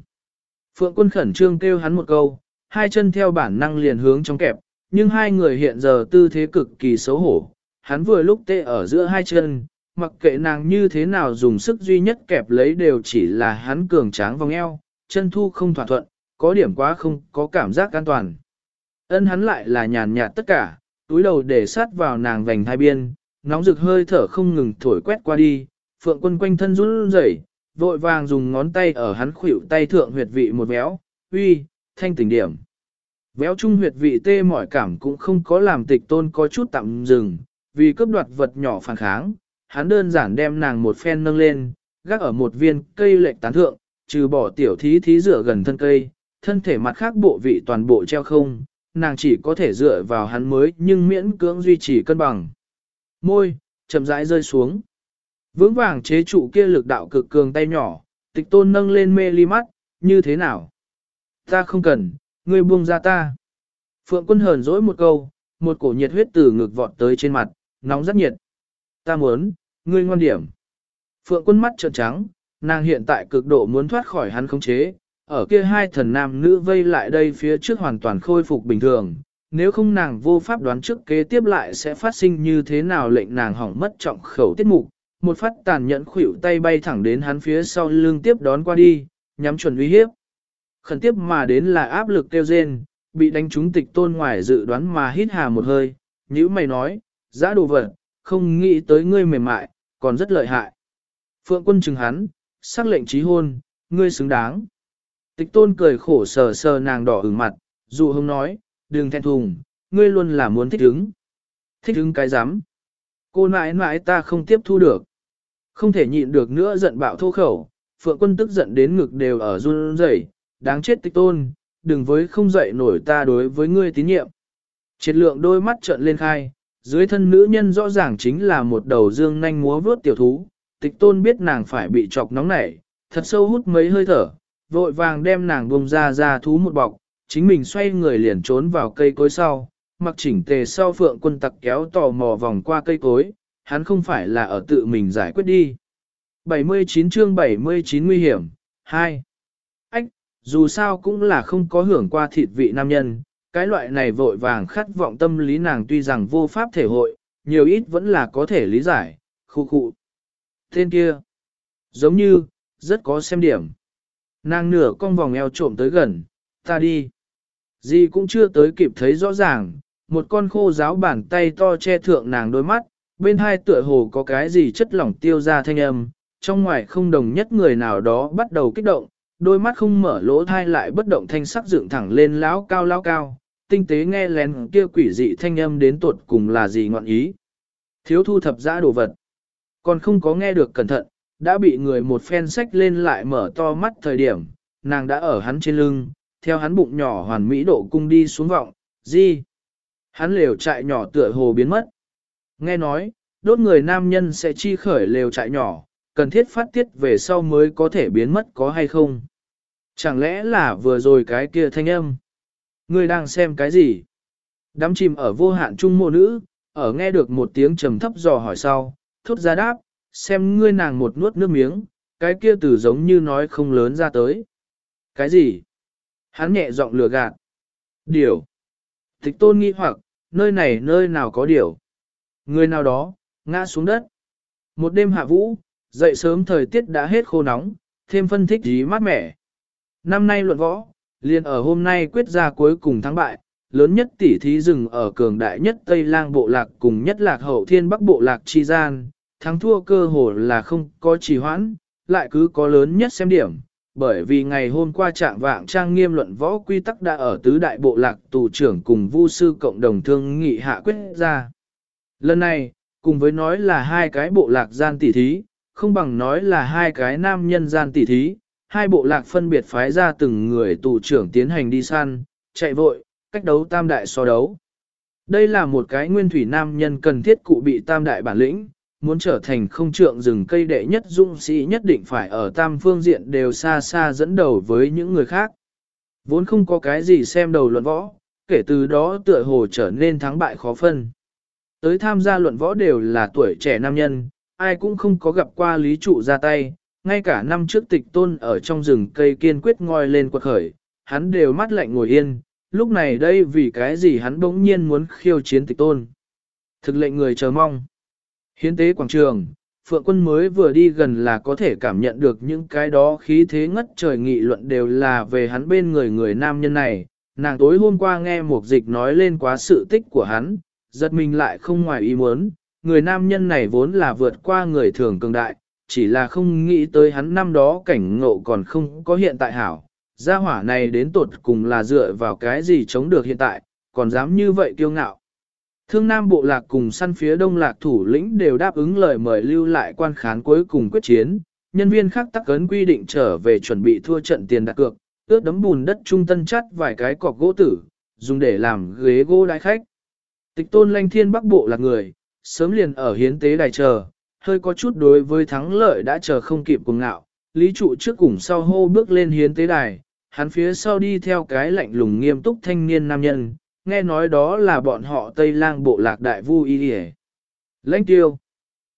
Phượng quân khẩn trương kêu hắn một câu, hai chân theo bản năng liền hướng trong kẹp, nhưng hai người hiện giờ tư thế cực kỳ xấu hổ. Hắn vừa lúc tê ở giữa hai chân, mặc kệ nàng như thế nào dùng sức duy nhất kẹp lấy đều chỉ là hắn cường tráng vòng eo, chân thu không thỏa thuận, có điểm quá không có cảm giác an toàn. Ân hắn lại là nhàn nhạt tất cả, túi đầu để sát vào nàng vành hai biên, nóng rực hơi thở không ngừng thổi quét qua đi, phượng quân quanh thân run rẩy, vội vàng dùng ngón tay ở hắn khuỷu tay thượng huyệt vị một véo, uy, thanh tỉnh điểm. Véo chung huyệt vị tê mỏi cảm cũng không có làm tịch tôn có chút tạm dừng, vì cướp đoạt vật nhỏ phản kháng, hắn đơn giản đem nàng một phen nâng lên, gác ở một viên cây lệch tán thượng, trừ bỏ tiểu thí thí dựa gần thân cây, thân thể mặt khác bộ vị toàn bộ treo không, nàng chỉ có thể dựa vào hắn mới nhưng miễn cưỡng duy trì cân bằng. Môi, chậm rãi rơi xuống. Vững vàng chế trụ kia lực đạo cực cường tay nhỏ, tịch tôn nâng lên mê ly mắt, như thế nào? Ta không cần, ngươi buông ra ta. Phượng quân hờn dỗi một câu, một cổ nhiệt huyết từ ngực vọt tới trên mặt, nóng rất nhiệt. Ta muốn, ngươi ngoan điểm. Phượng quân mắt trợn trắng, nàng hiện tại cực độ muốn thoát khỏi hắn khống chế, ở kia hai thần nam nữ vây lại đây phía trước hoàn toàn khôi phục bình thường, nếu không nàng vô pháp đoán trước kế tiếp lại sẽ phát sinh như thế nào lệnh nàng hỏng mất trọng khẩu tiết mục, một phát tàn nhẫn khuỷu tay bay thẳng đến hắn phía sau lưng tiếp đón qua đi, nhắm chuẩn uy hiếp. Khẩn tiếp mà đến là áp lực tiêu rên, bị đánh trúng tịch tôn ngoài dự đoán mà hít hà một hơi, nhữ mày nói, giã đồ vật, không nghĩ tới ngươi mềm mại, còn rất lợi hại. Phượng quân chừng hắn, sắc lệnh trí hôn, ngươi xứng đáng. Tịch tôn cười khổ sờ sờ nàng đỏ ửng mặt, dù không nói, đừng thẹn thùng, ngươi luôn là muốn thích ứng. Thích ứng cái rắm Cô nãi nãi ta không tiếp thu được. Không thể nhịn được nữa giận bạo thô khẩu, phượng quân tức giận đến ngực đều ở run rẩy, đáng chết tịch tôn, đừng với không dậy nổi ta đối với ngươi tín nhiệm. Triệt lượng đôi mắt trợn lên khai, dưới thân nữ nhân rõ ràng chính là một đầu dương nanh múa vướt tiểu thú, tịch tôn biết nàng phải bị chọc nóng nảy, thật sâu hút mấy hơi thở, vội vàng đem nàng bông ra ra thú một bọc, chính mình xoay người liền trốn vào cây cối sau, mặc chỉnh tề sau phượng quân tặc kéo tò mò vòng qua cây cối, hắn không phải là ở tự mình giải quyết đi. 79 chương 79 nguy hiểm, 2. Ách, dù sao cũng là không có hưởng qua thịt vị nam nhân, cái loại này vội vàng khát vọng tâm lý nàng tuy rằng vô pháp thể hội, nhiều ít vẫn là có thể lý giải, khu khu. Tên kia, giống như, rất có xem điểm. Nàng nửa con vòng eo trộm tới gần, ta đi. Gì cũng chưa tới kịp thấy rõ ràng, một con khô giáo bàn tay to che thượng nàng đôi mắt, bên hai tựa hồ có cái gì chất lỏng tiêu ra thanh âm, trong ngoài không đồng nhất người nào đó bắt đầu kích động, đôi mắt không mở lỗ thai lại bất động thanh sắc dựng thẳng lên lão cao lão cao, tinh tế nghe lén kia quỷ dị thanh âm đến tột cùng là gì ngọn ý. Thiếu thu thập giã đồ vật, còn không có nghe được cẩn thận, đã bị người một phen sách lên lại mở to mắt thời điểm, nàng đã ở hắn trên lưng, theo hắn bụng nhỏ hoàn mỹ độ cung đi xuống vọng, gì? Hắn lều trại nhỏ tựa hồ biến mất. Nghe nói, đốt người nam nhân sẽ chi khởi lều trại nhỏ, cần thiết phát tiết về sau mới có thể biến mất có hay không? Chẳng lẽ là vừa rồi cái kia thanh âm? Ngươi đang xem cái gì? Đắm chìm ở vô hạn trung mộ nữ, ở nghe được một tiếng trầm thấp dò hỏi sau, thốt ra đáp, xem ngươi nàng một nuốt nước miếng, cái kia từ giống như nói không lớn ra tới. Cái gì? Hắn nhẹ giọng lừa gạt. Điều. Tịch tôn nghi hoặc, nơi này nơi nào có điều. Người nào đó, ngã xuống đất. Một đêm hạ vũ, dậy sớm thời tiết đã hết khô nóng, thêm phân thích gì mát mẻ. Năm nay luận võ, liền ở hôm nay quyết ra cuối cùng thắng bại, lớn nhất tỷ thí rừng ở cường đại nhất Tây Lang bộ lạc cùng nhất lạc hậu thiên bắc bộ lạc chi gian, thắng thua cơ hồ là không có trì hoãn, lại cứ có lớn nhất xem điểm, bởi vì ngày hôm qua trạng vạng trang nghiêm luận võ quy tắc đã ở tứ đại bộ lạc tù trưởng cùng vu sư cộng đồng thương nghị hạ quyết ra. Lần này, cùng với nói là hai cái bộ lạc gian tỷ thí, không bằng nói là hai cái nam nhân gian tỷ thí, hai bộ lạc phân biệt phái ra từng người tù trưởng tiến hành đi săn, chạy vội, cách đấu tam đại so đấu. Đây là một cái nguyên thủy nam nhân cần thiết cụ bị tam đại bản lĩnh, muốn trở thành không trượng rừng cây đệ nhất dũng sĩ nhất định phải ở tam phương diện đều xa xa dẫn đầu với những người khác. Vốn không có cái gì xem đầu luận võ, kể từ đó tựa hồ trở nên thắng bại khó phân. Tới tham gia luận võ đều là tuổi trẻ nam nhân, ai cũng không có gặp qua lý trụ ra tay, ngay cả năm trước tịch tôn ở trong rừng cây kiên quyết ngoi lên quật khởi, hắn đều mắt lạnh ngồi yên, lúc này đây vì cái gì hắn bỗng nhiên muốn khiêu chiến tịch tôn. Thực lệnh người chờ mong. Hiến tế quảng trường, Phượng quân mới vừa đi gần là có thể cảm nhận được những cái đó khí thế ngất trời nghị luận đều là về hắn bên người người nam nhân này. Nàng tối hôm qua nghe một dịch nói lên quá sự tích của hắn, giật mình lại không ngoài ý muốn, người nam nhân này vốn là vượt qua người thường cường đại, chỉ là không nghĩ tới hắn năm đó cảnh ngộ còn không có hiện tại hảo. Gia hỏa này đến tột cùng là dựa vào cái gì chống được hiện tại, còn dám như vậy kiêu ngạo. Thương Nam Bộ Lạc cùng săn phía Đông Lạc thủ lĩnh đều đáp ứng lời mời lưu lại quan khán cuối cùng quyết chiến, nhân viên khác tắc ấn quy định trở về chuẩn bị thua trận tiền đặt cược, ướt đấm bùn đất trung tân chắt vài cái cọc gỗ tử, dùng để làm ghế gỗ đái khách. Tịch tôn lanh thiên bắc bộ là người, sớm liền ở hiến tế đài chờ, hơi có chút đối với thắng lợi đã chờ không kịp cùng ngạo, lý trụ trước cùng sau hô bước lên hiến tế đài, hắn phía sau đi theo cái lạnh lùng nghiêm túc thanh niên nam nhân, nghe nói đó là bọn họ Tây Lang bộ lạc đại vu y hề. Lãnh tiêu.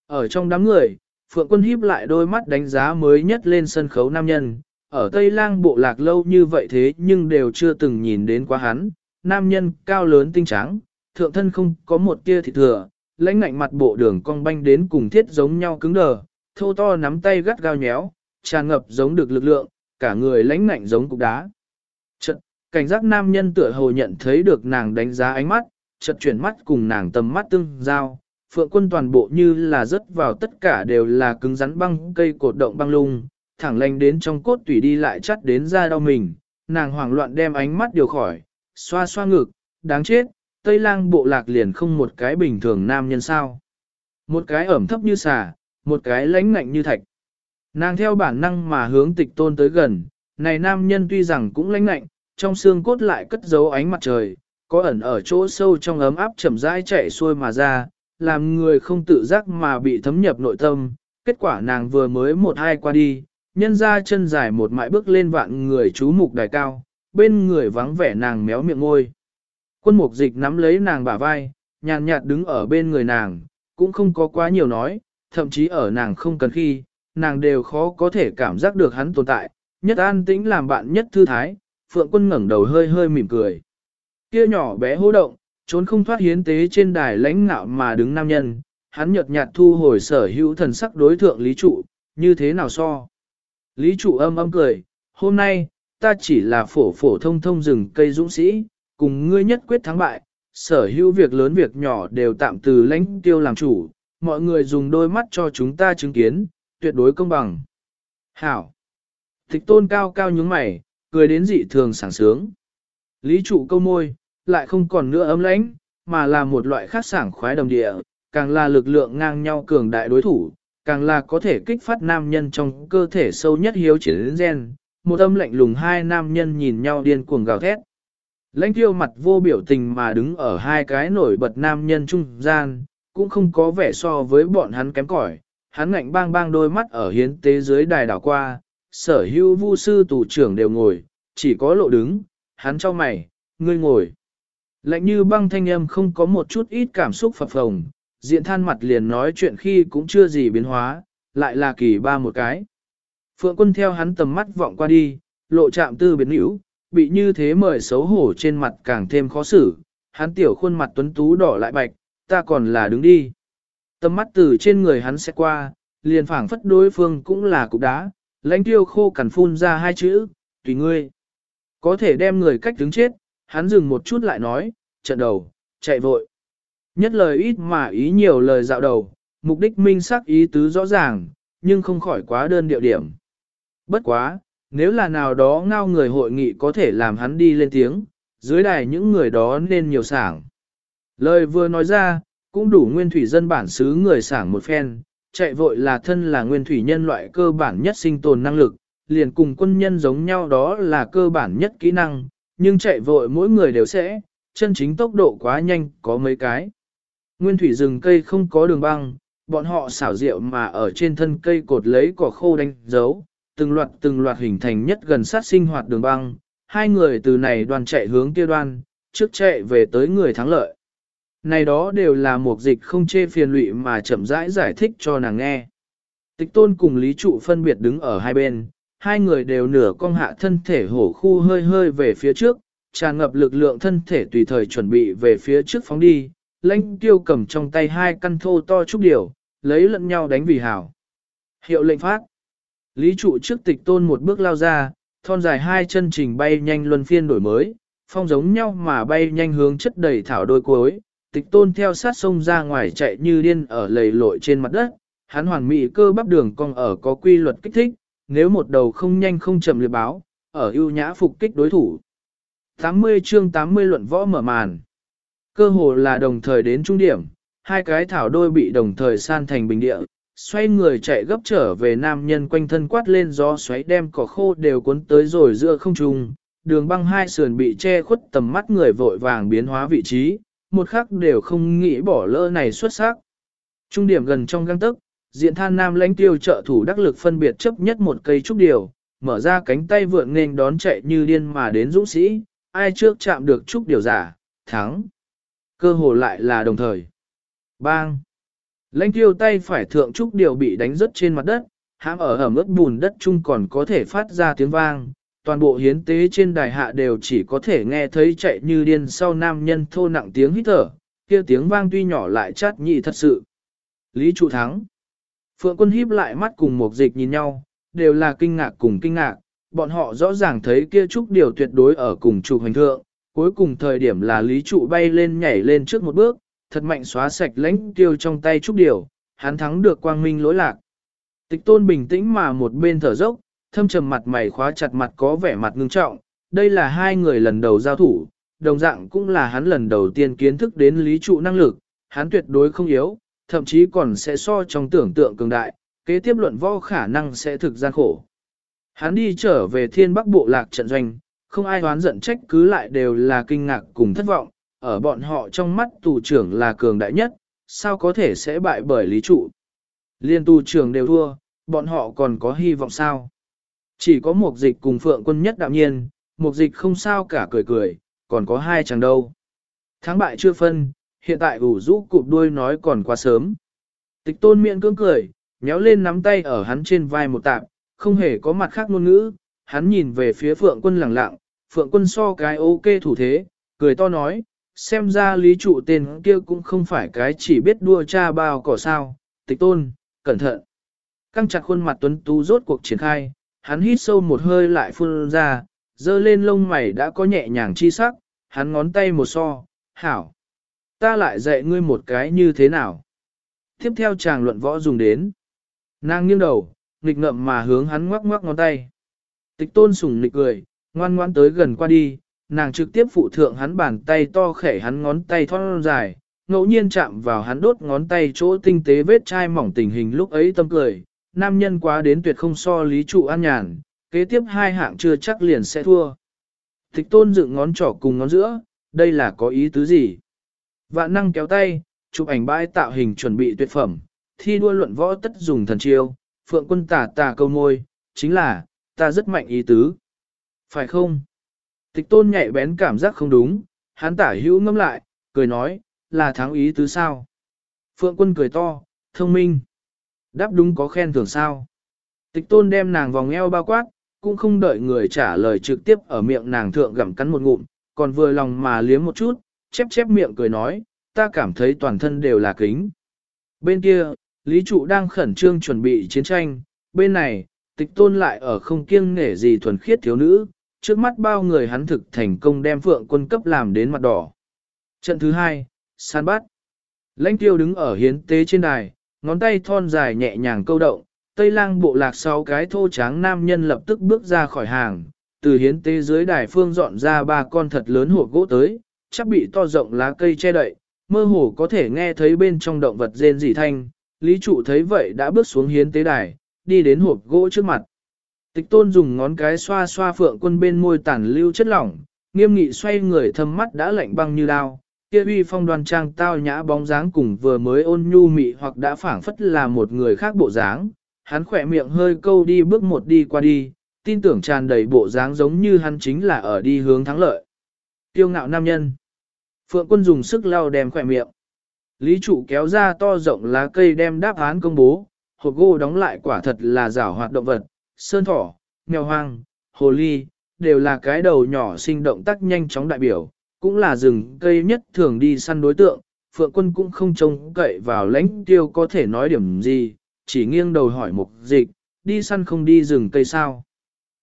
Ở trong đám người, Phượng quân híp lại đôi mắt đánh giá mới nhất lên sân khấu nam nhân, ở Tây Lang bộ lạc lâu như vậy thế nhưng đều chưa từng nhìn đến quá hắn, nam nhân cao lớn tinh trắng, thượng thân không có một tia thịt thừa, lãnh ngạnh mặt bộ đường cong banh đến cùng thiết giống nhau cứng đờ, thô to nắm tay gắt gao nhéo, tràn ngập giống được lực lượng, cả người lãnh ngạnh giống cục đá. Chật, cảnh giác nam nhân tựa hồ nhận thấy được nàng đánh giá ánh mắt, chật chuyển mắt cùng nàng tầm mắt tương giao, phượng quân toàn bộ như là rớt vào tất cả đều là cứng rắn băng cây cột động băng lung, thẳng lanh đến trong cốt tủy đi lại chắt đến da đau mình, nàng hoảng loạn đem ánh mắt điều khỏi, xoa xoa ngực, đáng chết, Tây lang bộ lạc liền không một cái bình thường nam nhân sao. Một cái ẩm thấp như xà, một cái lãnh ngạnh như thạch. Nàng theo bản năng mà hướng tịch tôn tới gần, này nam nhân tuy rằng cũng lãnh ngạnh, trong xương cốt lại cất giấu ánh mặt trời, có ẩn ở chỗ sâu trong ấm áp chậm rãi chạy xuôi mà ra, làm người không tự giác mà bị thấm nhập nội tâm. Kết quả nàng vừa mới một hai qua đi, nhân ra chân dài một mại bước lên vạn người chú mục đài cao, bên người vắng vẻ nàng méo miệng ngôi. Quân mục dịch nắm lấy nàng bả vai, nhàn nhạt đứng ở bên người nàng, cũng không có quá nhiều nói, thậm chí ở nàng không cần khi, nàng đều khó có thể cảm giác được hắn tồn tại, nhất an tĩnh làm bạn nhất thư thái, phượng quân ngẩng đầu hơi hơi mỉm cười. Kia nhỏ bé hô động, trốn không thoát hiến tế trên đài lãnh ngạo mà đứng nam nhân, hắn nhợt nhạt thu hồi sở hữu thần sắc đối thượng lý trụ, như thế nào so. Lý trụ âm âm cười, hôm nay, ta chỉ là phổ phổ thông thông rừng cây dũng sĩ, cùng ngươi nhất quyết thắng bại, sở hữu việc lớn việc nhỏ đều tạm từ lãnh tiêu làm chủ, mọi người dùng đôi mắt cho chúng ta chứng kiến, tuyệt đối công bằng. Hảo! thích tôn cao cao nhướng mày, cười đến dị thường sảng sướng. Lý trụ câu môi, lại không còn nữa ấm lãnh, mà là một loại khác sảng khoái đồng địa, càng là lực lượng ngang nhau cường đại đối thủ, càng là có thể kích phát nam nhân trong cơ thể sâu nhất hiếu chiến gen. Một âm lạnh lùng hai nam nhân nhìn nhau điên cuồng gào thét. Lãnh tiêu mặt vô biểu tình mà đứng ở hai cái nổi bật nam nhân trung gian, cũng không có vẻ so với bọn hắn kém cỏi. Hắn ngạnh bang bang đôi mắt ở hiến tế dưới đài đảo qua, sở hữu vu sư tù trưởng đều ngồi, chỉ có lộ đứng, hắn cho mày, ngươi ngồi. Lạnh như băng thanh âm không có một chút ít cảm xúc phập phồng, diện than mặt liền nói chuyện khi cũng chưa gì biến hóa, lại là kỳ ba một cái. Phượng quân theo hắn tầm mắt vọng qua đi, lộ chạm tư biến hữu, bị như thế mời xấu hổ trên mặt càng thêm khó xử, hắn tiểu khuôn mặt tuấn tú đỏ lại bạch, ta còn là đứng đi. Tầm mắt từ trên người hắn sẽ qua, liền phảng phất đối phương cũng là cục đá, lãnh tiêu khô cằn phun ra hai chữ, tùy ngươi. Có thể đem người cách đứng chết, hắn dừng một chút lại nói, trận đầu, chạy vội. Nhất lời ít mà ý nhiều lời dạo đầu, mục đích minh xác ý tứ rõ ràng, nhưng không khỏi quá đơn điệu điểm. Bất quá, nếu là nào đó ngao người hội nghị có thể làm hắn đi lên tiếng, dưới đài những người đó nên nhiều sảng. Lời vừa nói ra, cũng đủ nguyên thủy dân bản xứ người sảng một phen, chạy vội là thân là nguyên thủy nhân loại cơ bản nhất sinh tồn năng lực, liền cùng quân nhân giống nhau đó là cơ bản nhất kỹ năng, nhưng chạy vội mỗi người đều sẽ, chân chính tốc độ quá nhanh có mấy cái. Nguyên thủy rừng cây không có đường băng, bọn họ xảo diệu mà ở trên thân cây cột lấy cỏ khô đánh dấu, từng loạt từng loạt hình thành nhất gần sát sinh hoạt đường băng, hai người từ này đoàn chạy hướng kia đoan, trước chạy về tới người thắng lợi. Này đó đều là một dịch không chê phiền lụy mà chậm rãi giải thích cho nàng nghe. Tịch tôn cùng Lý Trụ phân biệt đứng ở hai bên, hai người đều nửa cong hạ thân thể hổ khu hơi hơi về phía trước, tràn ngập lực lượng thân thể tùy thời chuẩn bị về phía trước phóng đi, lãnh tiêu cầm trong tay hai căn thô to trúc điều, lấy lẫn nhau đánh vì hảo. Hiệu lệnh phát. Lý trụ trước tịch tôn một bước lao ra, thon dài hai chân trình bay nhanh luân phiên đổi mới, phong giống nhau mà bay nhanh hướng chất đầy thảo đôi cuối, tịch tôn theo sát sông ra ngoài chạy như điên ở lầy lội trên mặt đất, hắn hoàn mỹ cơ bắp đường cong ở có quy luật kích thích, nếu một đầu không nhanh không chậm liệt báo, ở ưu nhã phục kích đối thủ. 80 chương 80 luận võ mở màn. Cơ hồ là đồng thời đến trung điểm, hai cái thảo đôi bị đồng thời san thành bình địa, xoay người chạy gấp trở về nam nhân quanh thân quát lên gió xoáy đem cỏ khô đều cuốn tới rồi giữa không trung, đường băng hai sườn bị che khuất tầm mắt người vội vàng biến hóa vị trí, một khắc đều không nghĩ bỏ lỡ này xuất sắc. Trung điểm gần trong găng tức, diện than nam lãnh tiêu trợ thủ đắc lực phân biệt chấp nhất một cây trúc điều, mở ra cánh tay vượn nên đón chạy như điên mà đến dũng sĩ, ai trước chạm được trúc điều giả, thắng. Cơ hồ lại là đồng thời. Bang! Lãnh tiêu tay phải thượng trúc điều bị đánh rớt trên mặt đất, hãm ở ẩm ướt bùn đất chung còn có thể phát ra tiếng vang. Toàn bộ hiến tế trên đài hạ đều chỉ có thể nghe thấy chạy như điên sau nam nhân thô nặng tiếng hít thở, kia tiếng vang tuy nhỏ lại chát nhị thật sự. Lý trụ thắng. Phượng quân híp lại mắt cùng một dịch nhìn nhau, đều là kinh ngạc cùng kinh ngạc, bọn họ rõ ràng thấy kia trúc điều tuyệt đối ở cùng trụ hành thượng, cuối cùng thời điểm là lý trụ bay lên nhảy lên trước một bước, thật mạnh xóa sạch lãnh tiêu trong tay trúc điều, hắn thắng được quang minh lỗi lạc. Tịch tôn bình tĩnh mà một bên thở dốc, thâm trầm mặt mày khóa chặt mặt có vẻ mặt ngưng trọng, đây là hai người lần đầu giao thủ, đồng dạng cũng là hắn lần đầu tiên kiến thức đến lý trụ năng lực, hắn tuyệt đối không yếu, thậm chí còn sẽ so trong tưởng tượng cường đại, kế tiếp luận võ khả năng sẽ thực gian khổ. Hắn đi trở về thiên bắc bộ lạc trận doanh, không ai đoán giận trách cứ lại đều là kinh ngạc cùng thất vọng, ở bọn họ trong mắt tù trưởng là cường đại nhất, sao có thể sẽ bại bởi lý trụ. Liên tù trưởng đều thua, bọn họ còn có hy vọng sao. Chỉ có một dịch cùng phượng quân nhất đạm nhiên, một dịch không sao cả cười cười, còn có hai chẳng đâu. Thắng bại chưa phân, hiện tại ủ rũ cụp đuôi nói còn quá sớm. Tịch tôn miệng cưỡng cười, nhéo lên nắm tay ở hắn trên vai một tạm, không hề có mặt khác ngôn ngữ, hắn nhìn về phía phượng quân lẳng lặng, phượng quân so cái ok thủ thế, cười to nói, xem ra lý trụ tên kia cũng không phải cái chỉ biết đua cha bao cỏ sao, tịch tôn, cẩn thận. Căng chặt khuôn mặt tuấn tú rốt cuộc triển khai, hắn hít sâu một hơi lại phun ra, dơ lên lông mày đã có nhẹ nhàng chi sắc, hắn ngón tay một so, hảo. Ta lại dạy ngươi một cái như thế nào? Tiếp theo chàng luận võ dùng đến. Nàng nghiêng đầu, nghịch ngậm mà hướng hắn ngoắc ngoắc ngón tay. Tịch tôn sủng nịch cười, ngoan ngoan tới gần qua đi, nàng trực tiếp phụ thượng hắn bàn tay to khẻ hắn ngón tay thon dài, ngẫu nhiên chạm vào hắn đốt ngón tay chỗ tinh tế vết chai mỏng tình hình lúc ấy tâm cười, nam nhân quá đến tuyệt không so lý trụ an nhàn, kế tiếp hai hạng chưa chắc liền sẽ thua. Thích tôn dựng ngón trỏ cùng ngón giữa, đây là có ý tứ gì? Vạn năng kéo tay, chụp ảnh bãi tạo hình chuẩn bị tuyệt phẩm, thi đua luận võ tất dùng thần chiêu, phượng quân tả tà câu môi, chính là, ta rất mạnh ý tứ. Phải không? Tịch tôn nhạy bén cảm giác không đúng, hắn tả hữu ngâm lại, cười nói, là thắng ý tứ sao? Phượng quân cười to, thông minh. Đáp đúng có khen thưởng sao? Tịch tôn đem nàng vòng eo bao quát, cũng không đợi người trả lời trực tiếp ở miệng nàng thượng gặm cắn một ngụm, còn vừa lòng mà liếm một chút, chép chép miệng cười nói, ta cảm thấy toàn thân đều là kính. Bên kia, Lý Trụ đang khẩn trương chuẩn bị chiến tranh, bên này, tịch tôn lại ở không kiêng nể gì thuần khiết thiếu nữ, trước mắt bao người hắn thực thành công đem phượng quân cấp làm đến mặt đỏ. Trận thứ hai, san bắt. Lãnh tiêu đứng ở hiến tế trên đài, ngón tay thon dài nhẹ nhàng câu động, tây lang bộ lạc sau cái thô tráng nam nhân lập tức bước ra khỏi hàng, từ hiến tế dưới đài phương dọn ra ba con thật lớn hộp gỗ tới, chắc bị to rộng lá cây che đậy, mơ hồ có thể nghe thấy bên trong động vật rên rỉ thanh, lý trụ thấy vậy đã bước xuống hiến tế đài, đi đến hộp gỗ trước mặt. Tịch tôn dùng ngón cái xoa xoa phượng quân bên môi tàn lưu chất lỏng, nghiêm nghị xoay người thâm mắt đã lạnh băng như đao, kia uy phong đoan trang tao nhã bóng dáng cùng vừa mới ôn nhu mị hoặc đã phảng phất là một người khác bộ dáng, hắn khỏe miệng hơi câu đi bước một đi qua đi, tin tưởng tràn đầy bộ dáng giống như hắn chính là ở đi hướng thắng lợi. Tiêu ngạo nam nhân. Phượng quân dùng sức lau đem khỏe miệng. Lý trụ kéo ra to rộng lá cây đem đáp án công bố, hộp gỗ đóng lại quả thật là rảo hoạt động vật, sơn thỏ, mèo hoang, hồ ly, đều là cái đầu nhỏ sinh động tác nhanh chóng đại biểu, cũng là rừng cây nhất thường đi săn đối tượng, Phượng quân cũng không trông cậy vào lãnh tiêu có thể nói điểm gì, chỉ nghiêng đầu hỏi mục dịch, đi săn không đi rừng cây sao.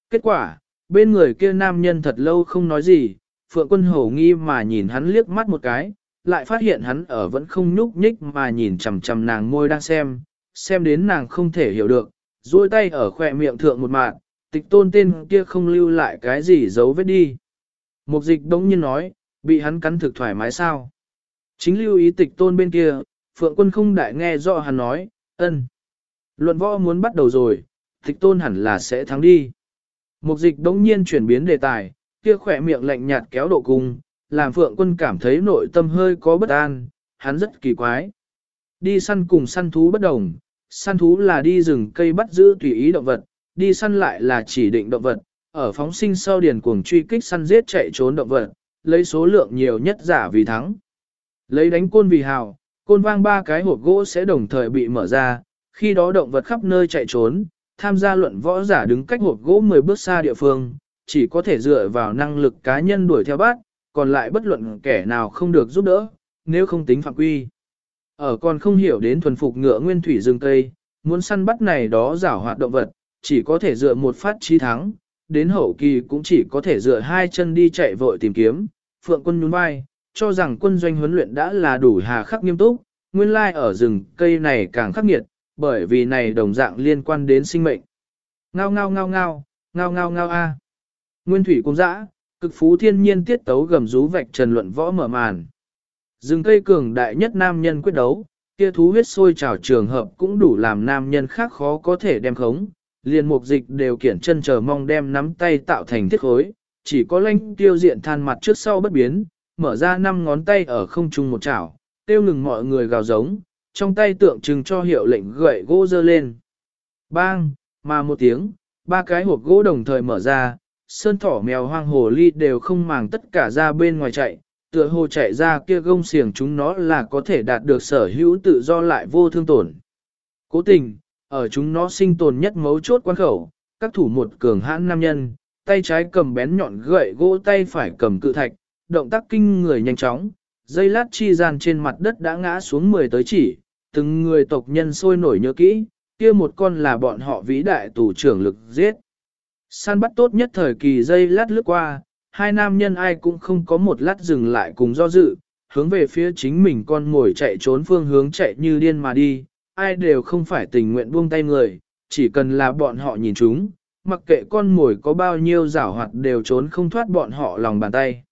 Kết quả, bên người kia nam nhân thật lâu không nói gì, Phượng quân hổ nghi mà nhìn hắn liếc mắt một cái, lại phát hiện hắn ở vẫn không nhúc nhích mà nhìn chằm chằm nàng môi đang xem, xem đến nàng không thể hiểu được, duỗi tay ở khỏe miệng thượng một mạng, tịch tôn tên kia không lưu lại cái gì giấu vết đi. Mục dịch đống nhiên nói, bị hắn cắn thực thoải mái sao. Chính lưu ý tịch tôn bên kia, phượng quân không đại nghe rõ hắn nói, ân. Luận võ muốn bắt đầu rồi, tịch tôn hẳn là sẽ thắng đi. Mục dịch đống nhiên chuyển biến đề tài, kia khỏe miệng lạnh nhạt kéo độ cung, làm phượng quân cảm thấy nội tâm hơi có bất an, hắn rất kỳ quái. Đi săn cùng săn thú bất đồng, săn thú là đi rừng cây bắt giữ tùy ý động vật, đi săn lại là chỉ định động vật, ở phóng sinh sau điền cuồng truy kích săn giết chạy trốn động vật, lấy số lượng nhiều nhất giả vì thắng. Lấy đánh côn vì hào, côn vang ba cái hộp gỗ sẽ đồng thời bị mở ra, khi đó động vật khắp nơi chạy trốn, tham gia luận võ giả đứng cách hộp gỗ 10 bước xa địa phương, chỉ có thể dựa vào năng lực cá nhân đuổi theo bắt, còn lại bất luận kẻ nào không được giúp đỡ, nếu không tính phạm quy. Ở còn không hiểu đến thuần phục ngựa nguyên thủy rừng cây muốn săn bắt này đó giảo hoạt động vật, chỉ có thể dựa một phát trí thắng, đến hậu kỳ cũng chỉ có thể dựa hai chân đi chạy vội tìm kiếm. Phượng quân nhún vai, cho rằng quân doanh huấn luyện đã là đủ hà khắc nghiêm túc, nguyên lai ở rừng cây này càng khắc nghiệt, bởi vì này đồng dạng liên quan đến sinh mệnh. Ngao ngao ngao ngao, ngao ngao ngao a. Nguyên thủy cung dã, cực phú thiên nhiên tiết tấu gầm rú vạch trần luận võ mở màn. Rừng cây cường đại nhất nam nhân quyết đấu, kia thú huyết sôi trào trường hợp cũng đủ làm nam nhân khác khó có thể đem khống. Liền mục dịch đều kiển chân chờ mong đem nắm tay tạo thành thiết khối, chỉ có lanh tiêu diện than mặt trước sau bất biến, mở ra năm ngón tay ở không trung một chảo, tiêu ngừng mọi người gào giống, trong tay tượng trưng cho hiệu lệnh gậy gỗ dơ lên. Bang, mà một tiếng, ba cái hộp gỗ đồng thời mở ra, sơn thỏ mèo hoang hồ ly đều không màng tất cả ra bên ngoài chạy, tựa hồ chạy ra kia gông xiềng chúng nó là có thể đạt được sở hữu tự do lại vô thương tổn. Cố tình, ở chúng nó sinh tồn nhất mấu chốt quan khẩu, các thủ một cường hãn nam nhân, tay trái cầm bén nhọn gậy gỗ tay phải cầm cự thạch, động tác kinh người nhanh chóng, dây lát chi gian trên mặt đất đã ngã xuống 10 tới chỉ, từng người tộc nhân sôi nổi nhớ kỹ, kia một con là bọn họ vĩ đại tù trưởng lực giết. Săn bắt tốt nhất thời kỳ dây lát lướt qua, hai nam nhân ai cũng không có một lát dừng lại cùng do dự, hướng về phía chính mình con ngồi chạy trốn phương hướng chạy như điên mà đi, ai đều không phải tình nguyện buông tay người, chỉ cần là bọn họ nhìn chúng, mặc kệ con mồi có bao nhiêu rảo hoạt đều trốn không thoát bọn họ lòng bàn tay.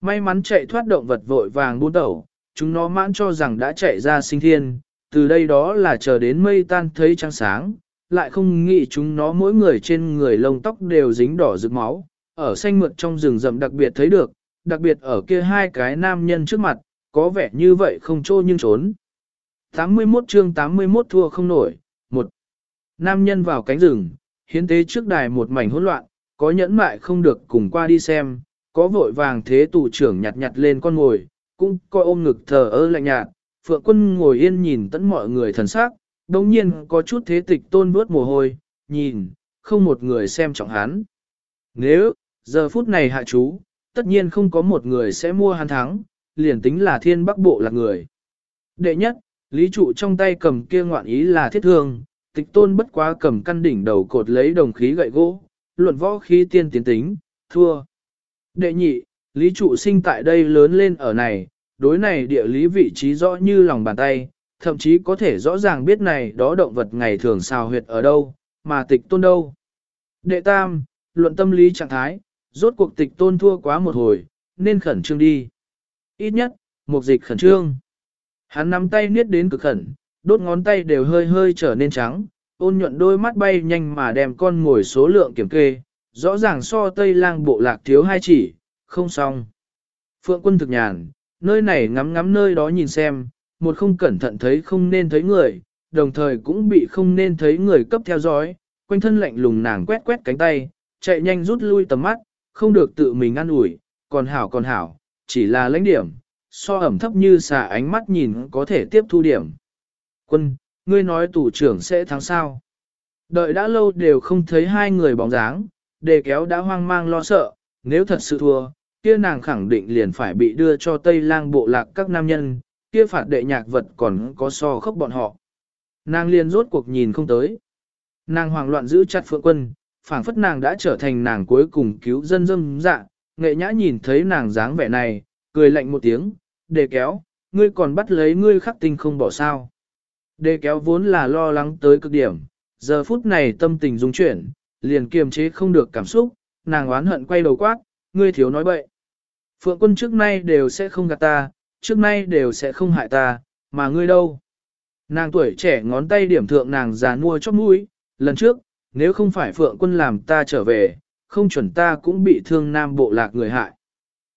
May mắn chạy thoát động vật vội vàng buôn tẩu, chúng nó mãn cho rằng đã chạy ra sinh thiên, từ đây đó là chờ đến mây tan thấy trăng sáng, lại không nghĩ chúng nó mỗi người trên người lông tóc đều dính đỏ rực máu, ở xanh mượt trong rừng rậm đặc biệt thấy được, đặc biệt ở kia hai cái nam nhân trước mặt, có vẻ như vậy không trô nhưng trốn. 81 chương 81 thua không nổi, một Nam nhân vào cánh rừng, hiến tế trước đài một mảnh hỗn loạn, có nhẫn mại không được cùng qua đi xem, có vội vàng thế tù trưởng nhặt nhặt lên con ngồi, cũng coi ôm ngực thờ ơ lạnh nhạt, phượng quân ngồi yên nhìn tận mọi người thần sắc, đồng nhiên có chút thế tịch tôn vớt mồ hôi, nhìn, không một người xem trọng hắn. Nếu, giờ phút này hạ chú, tất nhiên không có một người sẽ mua hắn thắng, liền tính là thiên bắc bộ là người. Đệ nhất, lý trụ trong tay cầm kia ngoạn ý là thiết thương, tịch tôn bất quá cầm căn đỉnh đầu cột lấy đồng khí gậy gỗ, luận võ khí tiên tiến tính, thua. Đệ nhị, lý trụ sinh tại đây lớn lên ở này, đối này địa lý vị trí rõ như lòng bàn tay, thậm chí có thể rõ ràng biết này đó động vật ngày thường xào huyệt ở đâu, mà tịch tôn đâu. Đệ tam, luận tâm lý trạng thái, rốt cuộc tịch tôn thua quá một hồi, nên khẩn trương đi. Ít nhất, một dịch khẩn trương. Hắn nắm tay niết đến cực khẩn, đốt ngón tay đều hơi hơi trở nên trắng, ôn nhuận đôi mắt bay nhanh mà đem con ngồi số lượng kiểm kê, rõ ràng so tây lang bộ lạc thiếu hai chỉ, không xong. Phượng quân thực nhàn, nơi này ngắm ngắm nơi đó nhìn xem, một không cẩn thận thấy không nên thấy người, đồng thời cũng bị không nên thấy người cấp theo dõi, quanh thân lạnh lùng nàng quét quét cánh tay, chạy nhanh rút lui tầm mắt, không được tự mình ăn ủi, còn hảo còn hảo, chỉ là lãnh điểm, so ẩm thấp như xà ánh mắt nhìn có thể tiếp thu điểm. Quân, ngươi nói tủ trưởng sẽ thắng sao? Đợi đã lâu đều không thấy hai người bóng dáng, đề kéo đã hoang mang lo sợ, nếu thật sự thua, kia nàng khẳng định liền phải bị đưa cho Tây lang bộ lạc các nam nhân, kia phạt đệ nhạc vật còn có so khốc bọn họ. Nàng liền rốt cuộc nhìn không tới. Nàng hoảng loạn giữ chặt phượng quân, phảng phất nàng đã trở thành nàng cuối cùng cứu dân dâm dạ, nghệ nhã nhìn thấy nàng dáng vẻ này, cười lạnh một tiếng, đề kéo, ngươi còn bắt lấy ngươi khắc tinh không bỏ sao. Đề kéo vốn là lo lắng tới cực điểm, giờ phút này tâm tình dung chuyển, liền kiềm chế không được cảm xúc, nàng oán hận quay đầu quát, ngươi thiếu nói bậy. Phượng quân trước nay đều sẽ không gạt ta, trước nay đều sẽ không hại ta, mà ngươi đâu? Nàng tuổi trẻ ngón tay điểm thượng nàng già mua chóp mũi, lần trước, nếu không phải Phượng quân làm ta trở về, không chuẩn ta cũng bị thương nam bộ lạc người hại.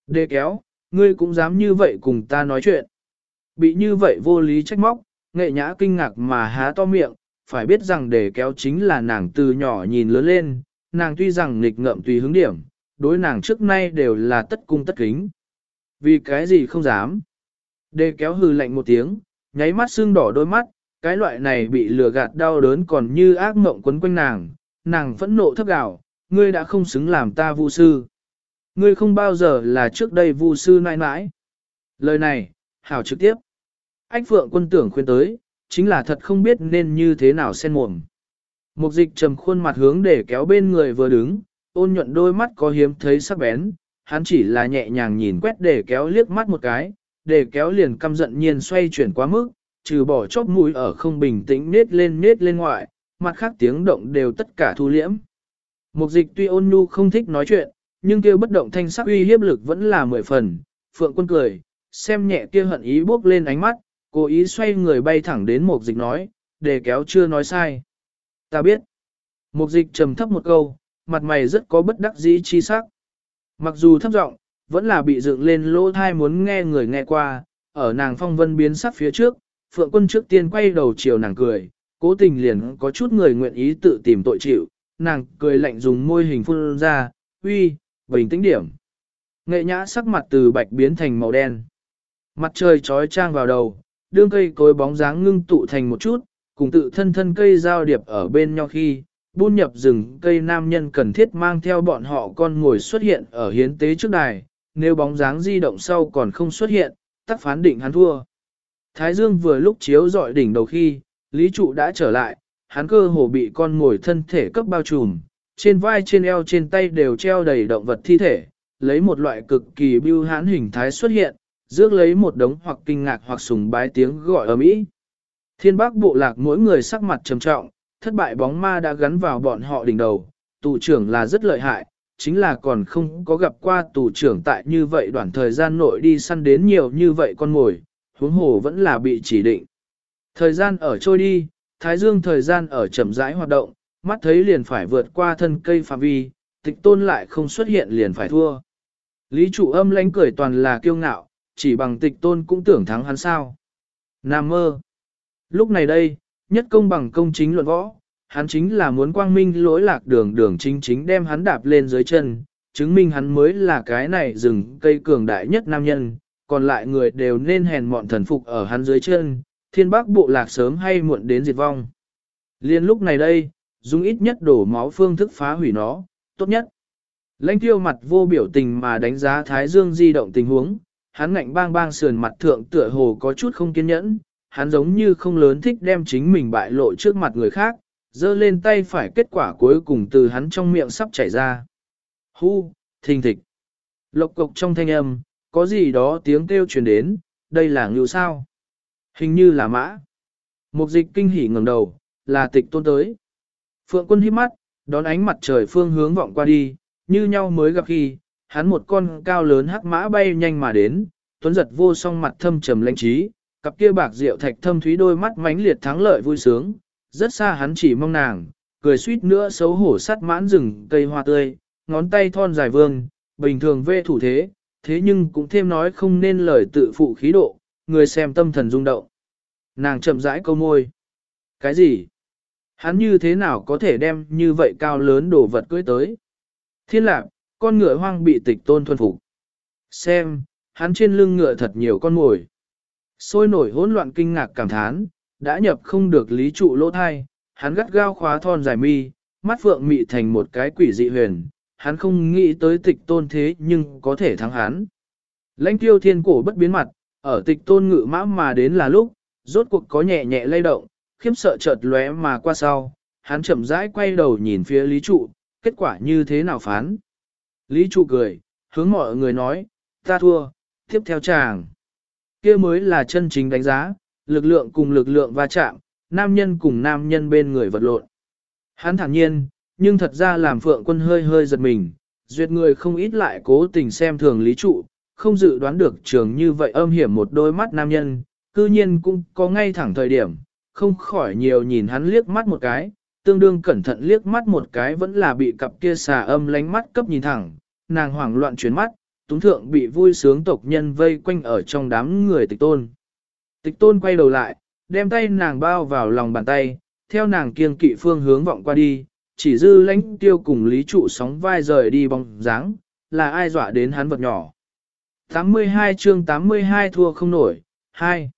Đê kéo, ngươi cũng dám như vậy cùng ta nói chuyện. Bị như vậy vô lý trách móc, nghệ nhã kinh ngạc mà há to miệng, phải biết rằng đề kéo chính là nàng từ nhỏ nhìn lớn lên, nàng tuy rằng nghịch ngợm tùy hướng điểm, đối nàng trước nay đều là tất cung tất kính. Vì cái gì không dám? Đề kéo hừ lạnh một tiếng, nháy mắt sưng đỏ đôi mắt, cái loại này bị lừa gạt đau đớn còn như ác mộng quấn quanh nàng, nàng phẫn nộ thấp gạo, ngươi đã không xứng làm ta vu sư. Ngươi không bao giờ là trước đây vu sư nãi nãi. Lời này, hảo trực tiếp. Ách phượng quân tưởng khuyên tới, chính là thật không biết nên như thế nào xen mồm. Mục dịch trầm khuôn mặt hướng để kéo bên người vừa đứng, ôn nhuận đôi mắt có hiếm thấy sắc bén, hắn chỉ là nhẹ nhàng nhìn quét để kéo liếc mắt một cái, để kéo liền căm giận nhiên xoay chuyển quá mức, trừ bỏ chóp mũi ở không bình tĩnh nết lên nết lên ngoại, mặt khác tiếng động đều tất cả thu liễm. Mục dịch tuy ôn nhu không thích nói chuyện, nhưng kêu bất động thanh sắc uy hiếp lực vẫn là mười phần, phượng quân cười, xem nhẹ kia hận ý bước lên ánh mắt, cố ý xoay người bay thẳng đến mục dịch nói, để kéo chưa nói sai. Ta biết. Mục dịch trầm thấp một câu, mặt mày rất có bất đắc dĩ chi sắc. Mặc dù thấp giọng, vẫn là bị dựng lên lỗ thai muốn nghe người nghe qua, ở nàng phong vân biến sắc phía trước, phượng quân trước tiên quay đầu chiều nàng cười, cố tình liền có chút người nguyện ý tự tìm tội chịu, nàng cười lạnh dùng môi hình phun ra, uy, bình tĩnh điểm. Nghệ nhã sắc mặt từ bạch biến thành màu đen. Mặt trời trói trang vào đầu, đương cây cối bóng dáng ngưng tụ thành một chút, cùng tự thân thân cây giao điệp ở bên nhau khi, buôn nhập rừng cây nam nhân cần thiết mang theo bọn họ con ngồi xuất hiện ở hiến tế trước đài, nếu bóng dáng di động sau còn không xuất hiện, tắc phán định hắn thua. Thái dương vừa lúc chiếu dọi đỉnh đầu khi, Lý Trụ đã trở lại, hắn cơ hồ bị con ngồi thân thể cấp bao trùm, trên vai trên eo trên tay đều treo đầy động vật thi thể, lấy một loại cực kỳ bưu hãn hình thái xuất hiện, rước lấy một đống hoặc kinh ngạc hoặc sùng bái tiếng gọi ở mỹ. Thiên bác bộ lạc mỗi người sắc mặt trầm trọng, thất bại bóng ma đã gắn vào bọn họ đỉnh đầu, tù trưởng là rất lợi hại, chính là còn không có gặp qua tù trưởng tại như vậy đoạn thời gian nội đi săn đến nhiều như vậy con ngồi, huống hồ vẫn là bị chỉ định. Thời gian ở trôi đi, thái dương thời gian ở chậm rãi hoạt động, mắt thấy liền phải vượt qua thân cây phạm vi, tịch tôn lại không xuất hiện liền phải thua. Lý trụ âm lánh cười toàn là kiêu ngạo, chỉ bằng tịch tôn cũng tưởng thắng hắn sao. Nam mơ. Lúc này đây, nhất công bằng công chính luận võ, hắn chính là muốn quang minh lỗi lạc đường đường chính chính đem hắn đạp lên dưới chân, chứng minh hắn mới là cái này rừng cây cường đại nhất nam nhân, còn lại người đều nên hèn mọn thần phục ở hắn dưới chân, thiên bác bộ lạc sớm hay muộn đến diệt vong. Liên lúc này đây, dùng ít nhất đổ máu phương thức phá hủy nó, tốt nhất. Lãnh tiêu mặt vô biểu tình mà đánh giá Thái Dương di động tình huống, hắn ngạnh bang bang sườn mặt thượng tựa hồ có chút không kiên nhẫn, hắn giống như không lớn thích đem chính mình bại lộ trước mặt người khác, giơ lên tay phải kết quả cuối cùng từ hắn trong miệng sắp chảy ra. Hu, thình thịch. Lộc cộc trong thanh âm, có gì đó tiếng kêu truyền đến, đây là ngưu sao. Hình như là mã. Mục dịch kinh hỉ ngẩng đầu, là tịch tôn tới. Phượng quân hít mắt, đón ánh mặt trời phương hướng vọng qua đi, như nhau mới gặp khi, hắn một con cao lớn hắc mã bay nhanh mà đến, tuấn giật vô song mặt thâm trầm lãnh trí, cặp kia bạc rượu thạch thâm thúy đôi mắt mánh liệt thắng lợi vui sướng, rất xa hắn chỉ mong nàng, cười suýt nữa xấu hổ sắt mãn rừng cây hoa tươi, ngón tay thon dài vương, bình thường vê thủ thế, thế nhưng cũng thêm nói không nên lời tự phụ khí độ, người xem tâm thần rung động. Nàng chậm rãi câu môi. Cái gì? Hắn như thế nào có thể đem như vậy cao lớn đồ vật cưới tới? Thiên lạc, con ngựa hoang bị tịch tôn thuần phục. Xem, hắn trên lưng ngựa thật nhiều con mồi. Sôi nổi hỗn loạn kinh ngạc cảm thán, đã nhập không được lý trụ lỗ thai, hắn gắt gao khóa thon dài mi, mắt phượng mị thành một cái quỷ dị huyền, hắn không nghĩ tới tịch tôn thế nhưng có thể thắng hắn. Lãnh tiêu thiên cổ bất biến mặt, ở tịch tôn ngự mã mà đến là lúc, rốt cuộc có nhẹ nhẹ lay động, khiếp sợ chợt lóe mà qua sau, hắn chậm rãi quay đầu nhìn phía lý trụ, kết quả như thế nào phán. Lý trụ cười, hướng mọi người nói, ta thua, tiếp theo chàng. kia mới là chân chính đánh giá, lực lượng cùng lực lượng va chạm, nam nhân cùng nam nhân bên người vật lộn. Hắn thản nhiên, nhưng thật ra làm phượng quân hơi hơi giật mình, duyệt người không ít lại cố tình xem thường lý trụ, không dự đoán được trường như vậy âm hiểm một đôi mắt nam nhân, cư nhiên cũng có ngay thẳng thời điểm, không khỏi nhiều nhìn hắn liếc mắt một cái, tương đương cẩn thận liếc mắt một cái vẫn là bị cặp kia xà âm lánh mắt cấp nhìn thẳng, nàng hoảng loạn chuyển mắt, túng thượng bị vui sướng tộc nhân vây quanh ở trong đám người tịch tôn. Tịch tôn quay đầu lại, đem tay nàng bao vào lòng bàn tay, theo nàng kiêng kỵ phương hướng vọng qua đi, chỉ dư lãnh tiêu cùng lý trụ sóng vai rời đi bóng dáng, là ai dọa đến hắn vật nhỏ. 82 chương 82 thua không nổi, 2.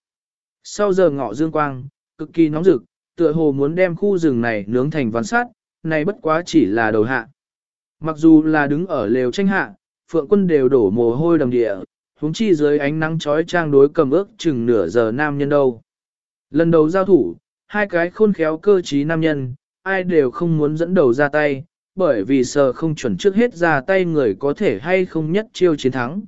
Sau giờ ngọ dương quang, cực kỳ nóng rực, tựa hồ muốn đem khu rừng này nướng thành ván sát, này bất quá chỉ là đầu hạ. Mặc dù là đứng ở lều tranh hạ, phượng quân đều đổ mồ hôi đầm địa, huống chi dưới ánh nắng chói trang đối cầm ước chừng nửa giờ nam nhân đâu. Lần đầu giao thủ, hai cái khôn khéo cơ trí nam nhân, ai đều không muốn dẫn đầu ra tay, bởi vì sợ không chuẩn trước hết ra tay người có thể hay không nhất chiêu chiến thắng.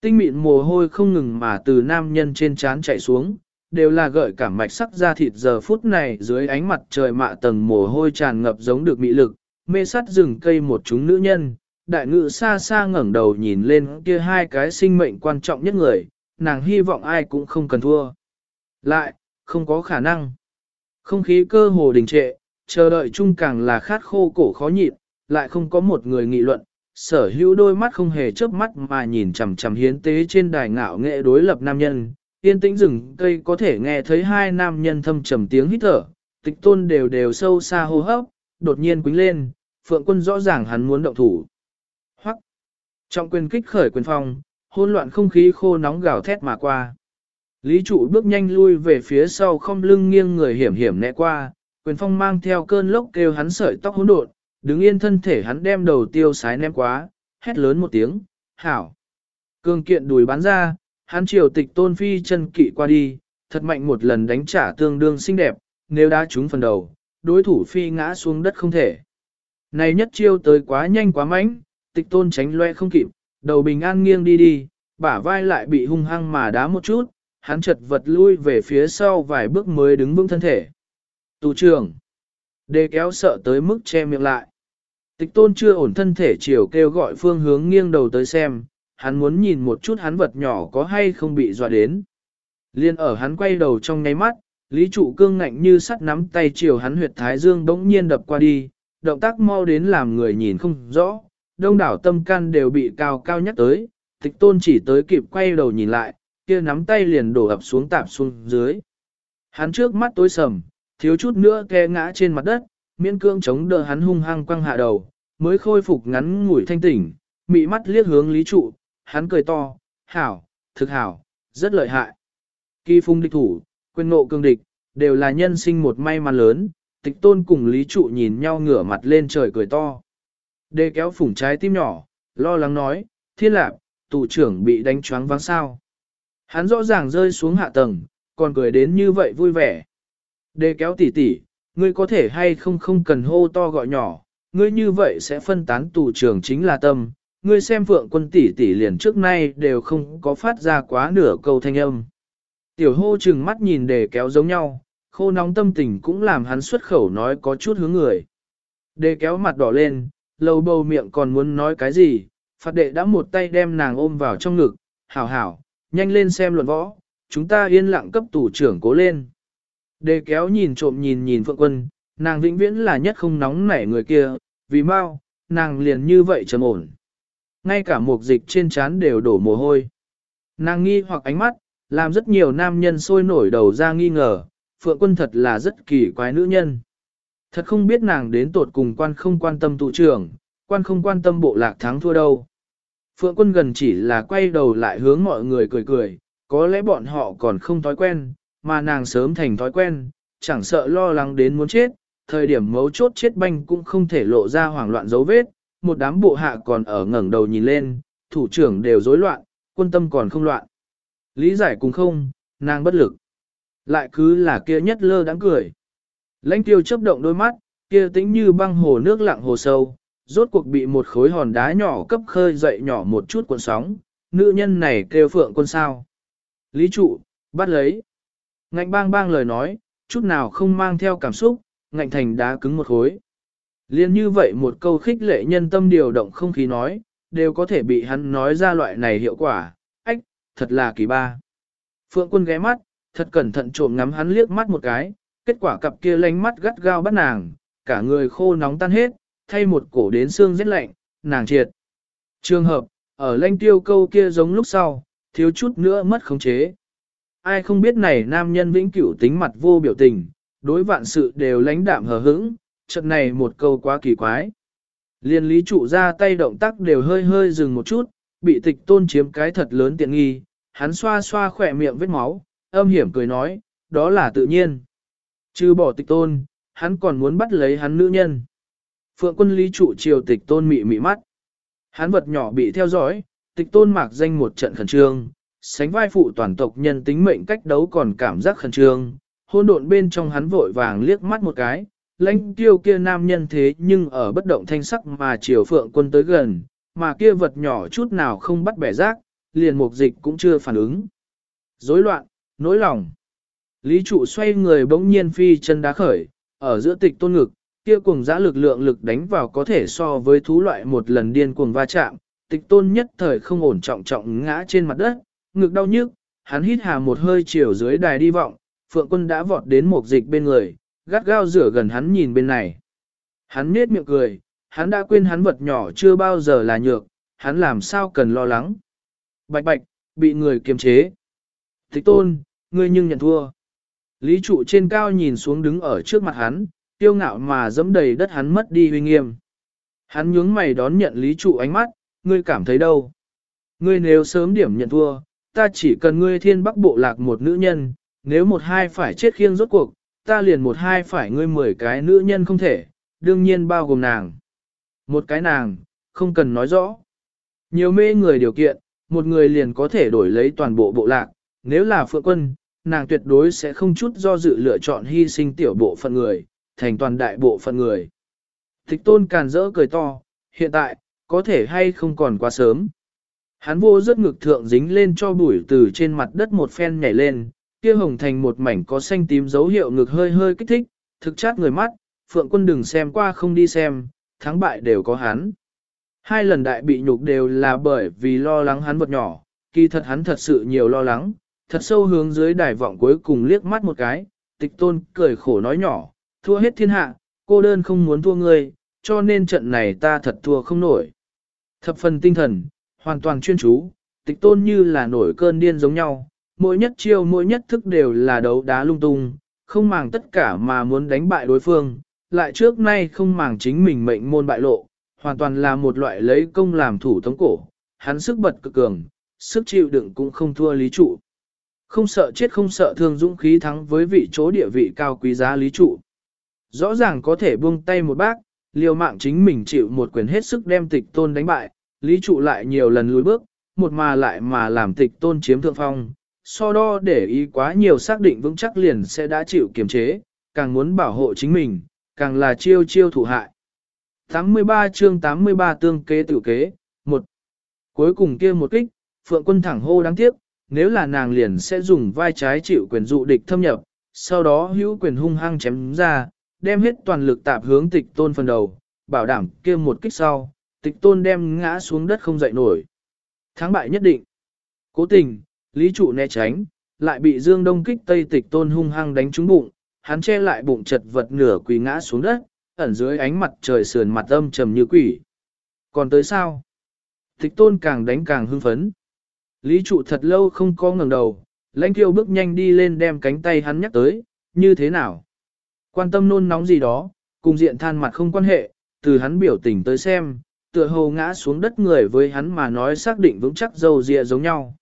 Tinh mịn mồ hôi không ngừng mà từ nam nhân trên trán chạy xuống, đều là gợi cảm mạch sắc da thịt giờ phút này dưới ánh mặt trời mạ tầng mồ hôi tràn ngập giống được mị lực, mê sắt rừng cây một chúng nữ nhân, đại ngự xa xa ngẩng đầu nhìn lên kia hai cái sinh mệnh quan trọng nhất người, nàng hy vọng ai cũng không cần thua. Lại, không có khả năng. Không khí cơ hồ đình trệ, chờ đợi chung càng là khát khô cổ khó nhịn, lại không có một người nghị luận, sở hữu đôi mắt không hề chớp mắt mà nhìn chằm chằm hiến tế trên đài ngạo nghệ đối lập nam nhân. Yên tĩnh rừng cây có thể nghe thấy hai nam nhân thâm trầm tiếng hít thở, tịch tôn đều đều sâu xa hô hấp, đột nhiên quính lên, phượng quân rõ ràng hắn muốn động thủ. Hoặc, Trọng quyền kích khởi quyền phong, hỗn loạn không khí khô nóng gào thét mà qua. Lý trụ bước nhanh lui về phía sau không lưng nghiêng người hiểm hiểm né qua, quyền phong mang theo cơn lốc kêu hắn sợi tóc hỗn độn, đứng yên thân thể hắn đem đầu tiêu sái ném quá, hét lớn một tiếng, hảo. Cương kiện đùi bắn ra, hắn chiều tịch tôn phi chân kỵ qua đi, thật mạnh một lần đánh trả tương đương xinh đẹp, nếu đã trúng phần đầu, đối thủ phi ngã xuống đất không thể. Này nhất chiêu tới quá nhanh quá mạnh, tịch tôn tránh loe không kịp, đầu bình an nghiêng đi đi, bả vai lại bị hung hăng mà đá một chút, hắn chật vật lui về phía sau vài bước mới đứng vững thân thể. Tù trưởng, đề kéo sợ tới mức che miệng lại. Tịch tôn chưa ổn thân thể chiều kêu gọi phương hướng nghiêng đầu tới xem, hắn muốn nhìn một chút hắn vật nhỏ có hay không bị dọa đến. Liên ở hắn quay đầu trong nháy mắt, Lý trụ cương ngạnh như sắt nắm tay chiều hắn huyệt thái dương bỗng nhiên đập qua đi, động tác mau đến làm người nhìn không rõ, đông đảo tâm can đều bị cao cao nhắc tới, tịch tôn chỉ tới kịp quay đầu nhìn lại, kia nắm tay liền đổ ập xuống tạp xuống dưới. Hắn trước mắt tối sầm, thiếu chút nữa ke ngã trên mặt đất, miễn cương chống đỡ hắn hung hăng quăng hạ đầu, mới khôi phục ngắn ngủi thanh tỉnh, mị mắt liếc hướng lý trụ, hắn cười to, hảo, thực hảo, rất lợi hại. Kỳ phung địch thủ, quên ngộ cương địch, đều là nhân sinh một may mắn lớn, tịch tôn cùng lý trụ nhìn nhau ngửa mặt lên trời cười to. Đê kéo phủng trái tim nhỏ, lo lắng nói, thiên lạc, tù trưởng bị đánh choáng váng sao. Hắn rõ ràng rơi xuống hạ tầng, còn cười đến như vậy vui vẻ. Đề kéo tỉ tỉ, ngươi có thể hay không không cần hô to gọi nhỏ, ngươi như vậy sẽ phân tán tù trưởng chính là tâm. Ngươi xem phượng quân tỷ tỷ liền trước nay đều không có phát ra quá nửa câu thanh âm. Tiểu hô chừng mắt nhìn đề kéo giống nhau, khô nóng tâm tình cũng làm hắn xuất khẩu nói có chút hướng người. Đề kéo mặt đỏ lên, lâu bầu miệng còn muốn nói cái gì, phạt đệ đã một tay đem nàng ôm vào trong ngực, hảo hảo, nhanh lên xem luận võ, chúng ta yên lặng cấp tủ trưởng cố lên. Đề kéo nhìn trộm nhìn nhìn phượng quân, nàng vĩnh viễn là nhất không nóng nảy người kia, vì mau, nàng liền như vậy trầm ổn. Ngay cả một dịch trên trán đều đổ mồ hôi. Nàng nghi hoặc ánh mắt, làm rất nhiều nam nhân sôi nổi đầu ra nghi ngờ, phượng quân thật là rất kỳ quái nữ nhân. Thật không biết nàng đến tột cùng quan không quan tâm tụ trưởng, quan không quan tâm bộ lạc thắng thua đâu. Phượng quân gần chỉ là quay đầu lại hướng mọi người cười cười, có lẽ bọn họ còn không thói quen, mà nàng sớm thành thói quen, chẳng sợ lo lắng đến muốn chết, thời điểm mấu chốt chết banh cũng không thể lộ ra hoảng loạn dấu vết, một đám bộ hạ còn ở ngẩng đầu nhìn lên, thủ trưởng đều rối loạn, quân tâm còn không loạn. Lý giải cũng không, nàng bất lực. Lại cứ là kia nhất lơ đáng cười. Lãnh tiêu chớp động đôi mắt, kia tĩnh như băng hồ nước lặng hồ sâu, rốt cuộc bị một khối hòn đá nhỏ cấp khơi dậy nhỏ một chút cuộn sóng, nữ nhân này kêu phượng quân sao. Lý trụ, bắt lấy. Ngạnh bang bang lời nói, chút nào không mang theo cảm xúc, ngạnh thành đá cứng một khối. Liên như vậy một câu khích lệ nhân tâm điều động không khí nói, đều có thể bị hắn nói ra loại này hiệu quả, ách, thật là kỳ ba. Phượng quân ghé mắt, thật cẩn thận trộm ngắm hắn liếc mắt một cái, kết quả cặp kia lánh mắt gắt gao bắt nàng, cả người khô nóng tan hết, thay một cổ đến xương rét lạnh, nàng triệt. Trường hợp, ở lanh tiêu câu kia giống lúc sau, thiếu chút nữa mất khống chế. Ai không biết này nam nhân vĩnh cửu tính mặt vô biểu tình, đối vạn sự đều lãnh đạm hờ hững, trận này một câu quá kỳ quái. Liên lý trụ ra tay động tác đều hơi hơi dừng một chút, bị tịch tôn chiếm cái thật lớn tiện nghi, hắn xoa xoa khỏe miệng vết máu, âm hiểm cười nói, đó là tự nhiên. Chứ bỏ tịch tôn, hắn còn muốn bắt lấy hắn nữ nhân. Phượng quân lý trụ chiều tịch tôn mị mị mắt. Hắn vật nhỏ bị theo dõi, tịch tôn mạc danh một trận khẩn trương, sánh vai phụ toàn tộc nhân tính mệnh cách đấu còn cảm giác khẩn trương, hôn độn bên trong hắn vội vàng liếc mắt một cái, lãnh tiêu kia nam nhân thế nhưng ở bất động thanh sắc mà chiều phượng quân tới gần, mà kia vật nhỏ chút nào không bắt bẻ rác, liền mục dịch cũng chưa phản ứng. Rối loạn, nỗi lòng. Lý trụ xoay người bỗng nhiên phi chân đá khởi, ở giữa tịch tôn ngực, kia cùng giã lực lượng lực đánh vào có thể so với thú loại một lần điên cuồng va chạm, tịch tôn nhất thời không ổn trọng trọng ngã trên mặt đất, ngực đau nhức, hắn hít hà một hơi chiều dưới đài đi vọng, phượng quân đã vọt đến một dịch bên người, gắt gao rửa gần hắn nhìn bên này. Hắn nết miệng cười, hắn đã quên hắn vật nhỏ chưa bao giờ là nhược, hắn làm sao cần lo lắng. Bạch bạch, bị người kiềm chế. thích tôn, ngươi nhưng nhận thua. Lý trụ trên cao nhìn xuống đứng ở trước mặt hắn, tiêu ngạo mà dẫm đầy đất hắn mất đi uy nghiêm. Hắn nhướng mày đón nhận lý trụ ánh mắt, ngươi cảm thấy đâu? Ngươi nếu sớm điểm nhận thua, ta chỉ cần ngươi thiên bắc bộ lạc một nữ nhân, nếu một hai phải chết khiêng rốt cuộc, ta liền một hai phải ngươi mười cái nữ nhân không thể, đương nhiên bao gồm nàng. Một cái nàng, không cần nói rõ. Nhiều mê người điều kiện, một người liền có thể đổi lấy toàn bộ bộ lạc, nếu là phượng quân, nàng tuyệt đối sẽ không chút do dự lựa chọn hy sinh tiểu bộ phận người, thành toàn đại bộ phận người. Thích tôn càn rỡ cười to, hiện tại, có thể hay không còn quá sớm. Hắn vô rất ngực thượng dính lên cho bụi từ trên mặt đất một phen nhảy lên, kia hồng thành một mảnh có xanh tím dấu hiệu ngực hơi hơi kích thích, thực chát người mắt, phượng quân đừng xem qua không đi xem, thắng bại đều có hắn. Hai lần đại bị nhục đều là bởi vì lo lắng hắn vật nhỏ, kỳ thật hắn thật sự nhiều lo lắng, thật sâu hướng dưới đài vọng cuối cùng liếc mắt một cái, tịch tôn cười khổ nói nhỏ, thua hết thiên hạ, cô đơn không muốn thua ngươi, cho nên trận này ta thật thua không nổi. Thập phần tinh thần, hoàn toàn chuyên chú, tịch tôn như là nổi cơn điên giống nhau, mỗi nhất chiêu mỗi nhất thức đều là đấu đá lung tung, không màng tất cả mà muốn đánh bại đối phương, lại trước nay không màng chính mình mệnh môn bại lộ, hoàn toàn là một loại lấy công làm thủ thống cổ, hắn sức bật cực cường, sức chịu đựng cũng không thua lý trụ. Không sợ chết không sợ thương dũng khí thắng với vị chỗ địa vị cao quý giá lý trụ. Rõ ràng có thể buông tay một bác, liều mạng chính mình chịu một quyền hết sức đem tịch tôn đánh bại, lý trụ lại nhiều lần lùi bước, một mà lại mà làm tịch tôn chiếm thượng phong, so đo để ý quá nhiều xác định vững chắc liền sẽ đã chịu kiềm chế, càng muốn bảo hộ chính mình, càng là chiêu chiêu thủ hại. 83 chương 83 tương kế tự kế, một Cuối cùng kia một kích, Phượng quân thẳng hô đáng tiếc, nếu là nàng liền sẽ dùng vai trái chịu quyền dụ địch thâm nhập, sau đó hữu quyền hung hăng chém ra, đem hết toàn lực tạp hướng tịch tôn phần đầu, bảo đảm kia một kích sau, tịch tôn đem ngã xuống đất không dậy nổi. Thắng bại nhất định. Cố tình, lý trụ né tránh, lại bị dương đông kích tây tịch tôn hung hăng đánh trúng bụng, hắn che lại bụng chật vật nửa quỳ ngã xuống đất, ẩn dưới ánh mặt trời sườn mặt âm trầm như quỷ. Còn tới sao? Tịch tôn càng đánh càng hưng phấn. Lý trụ thật lâu không có ngẩng đầu, lãnh kiêu bước nhanh đi lên đem cánh tay hắn nhắc tới, như thế nào? Quan tâm nôn nóng gì đó, cùng diện than mặt không quan hệ, từ hắn biểu tình tới xem, tựa hồ ngã xuống đất người với hắn mà nói xác định vững chắc dâu dịa giống nhau.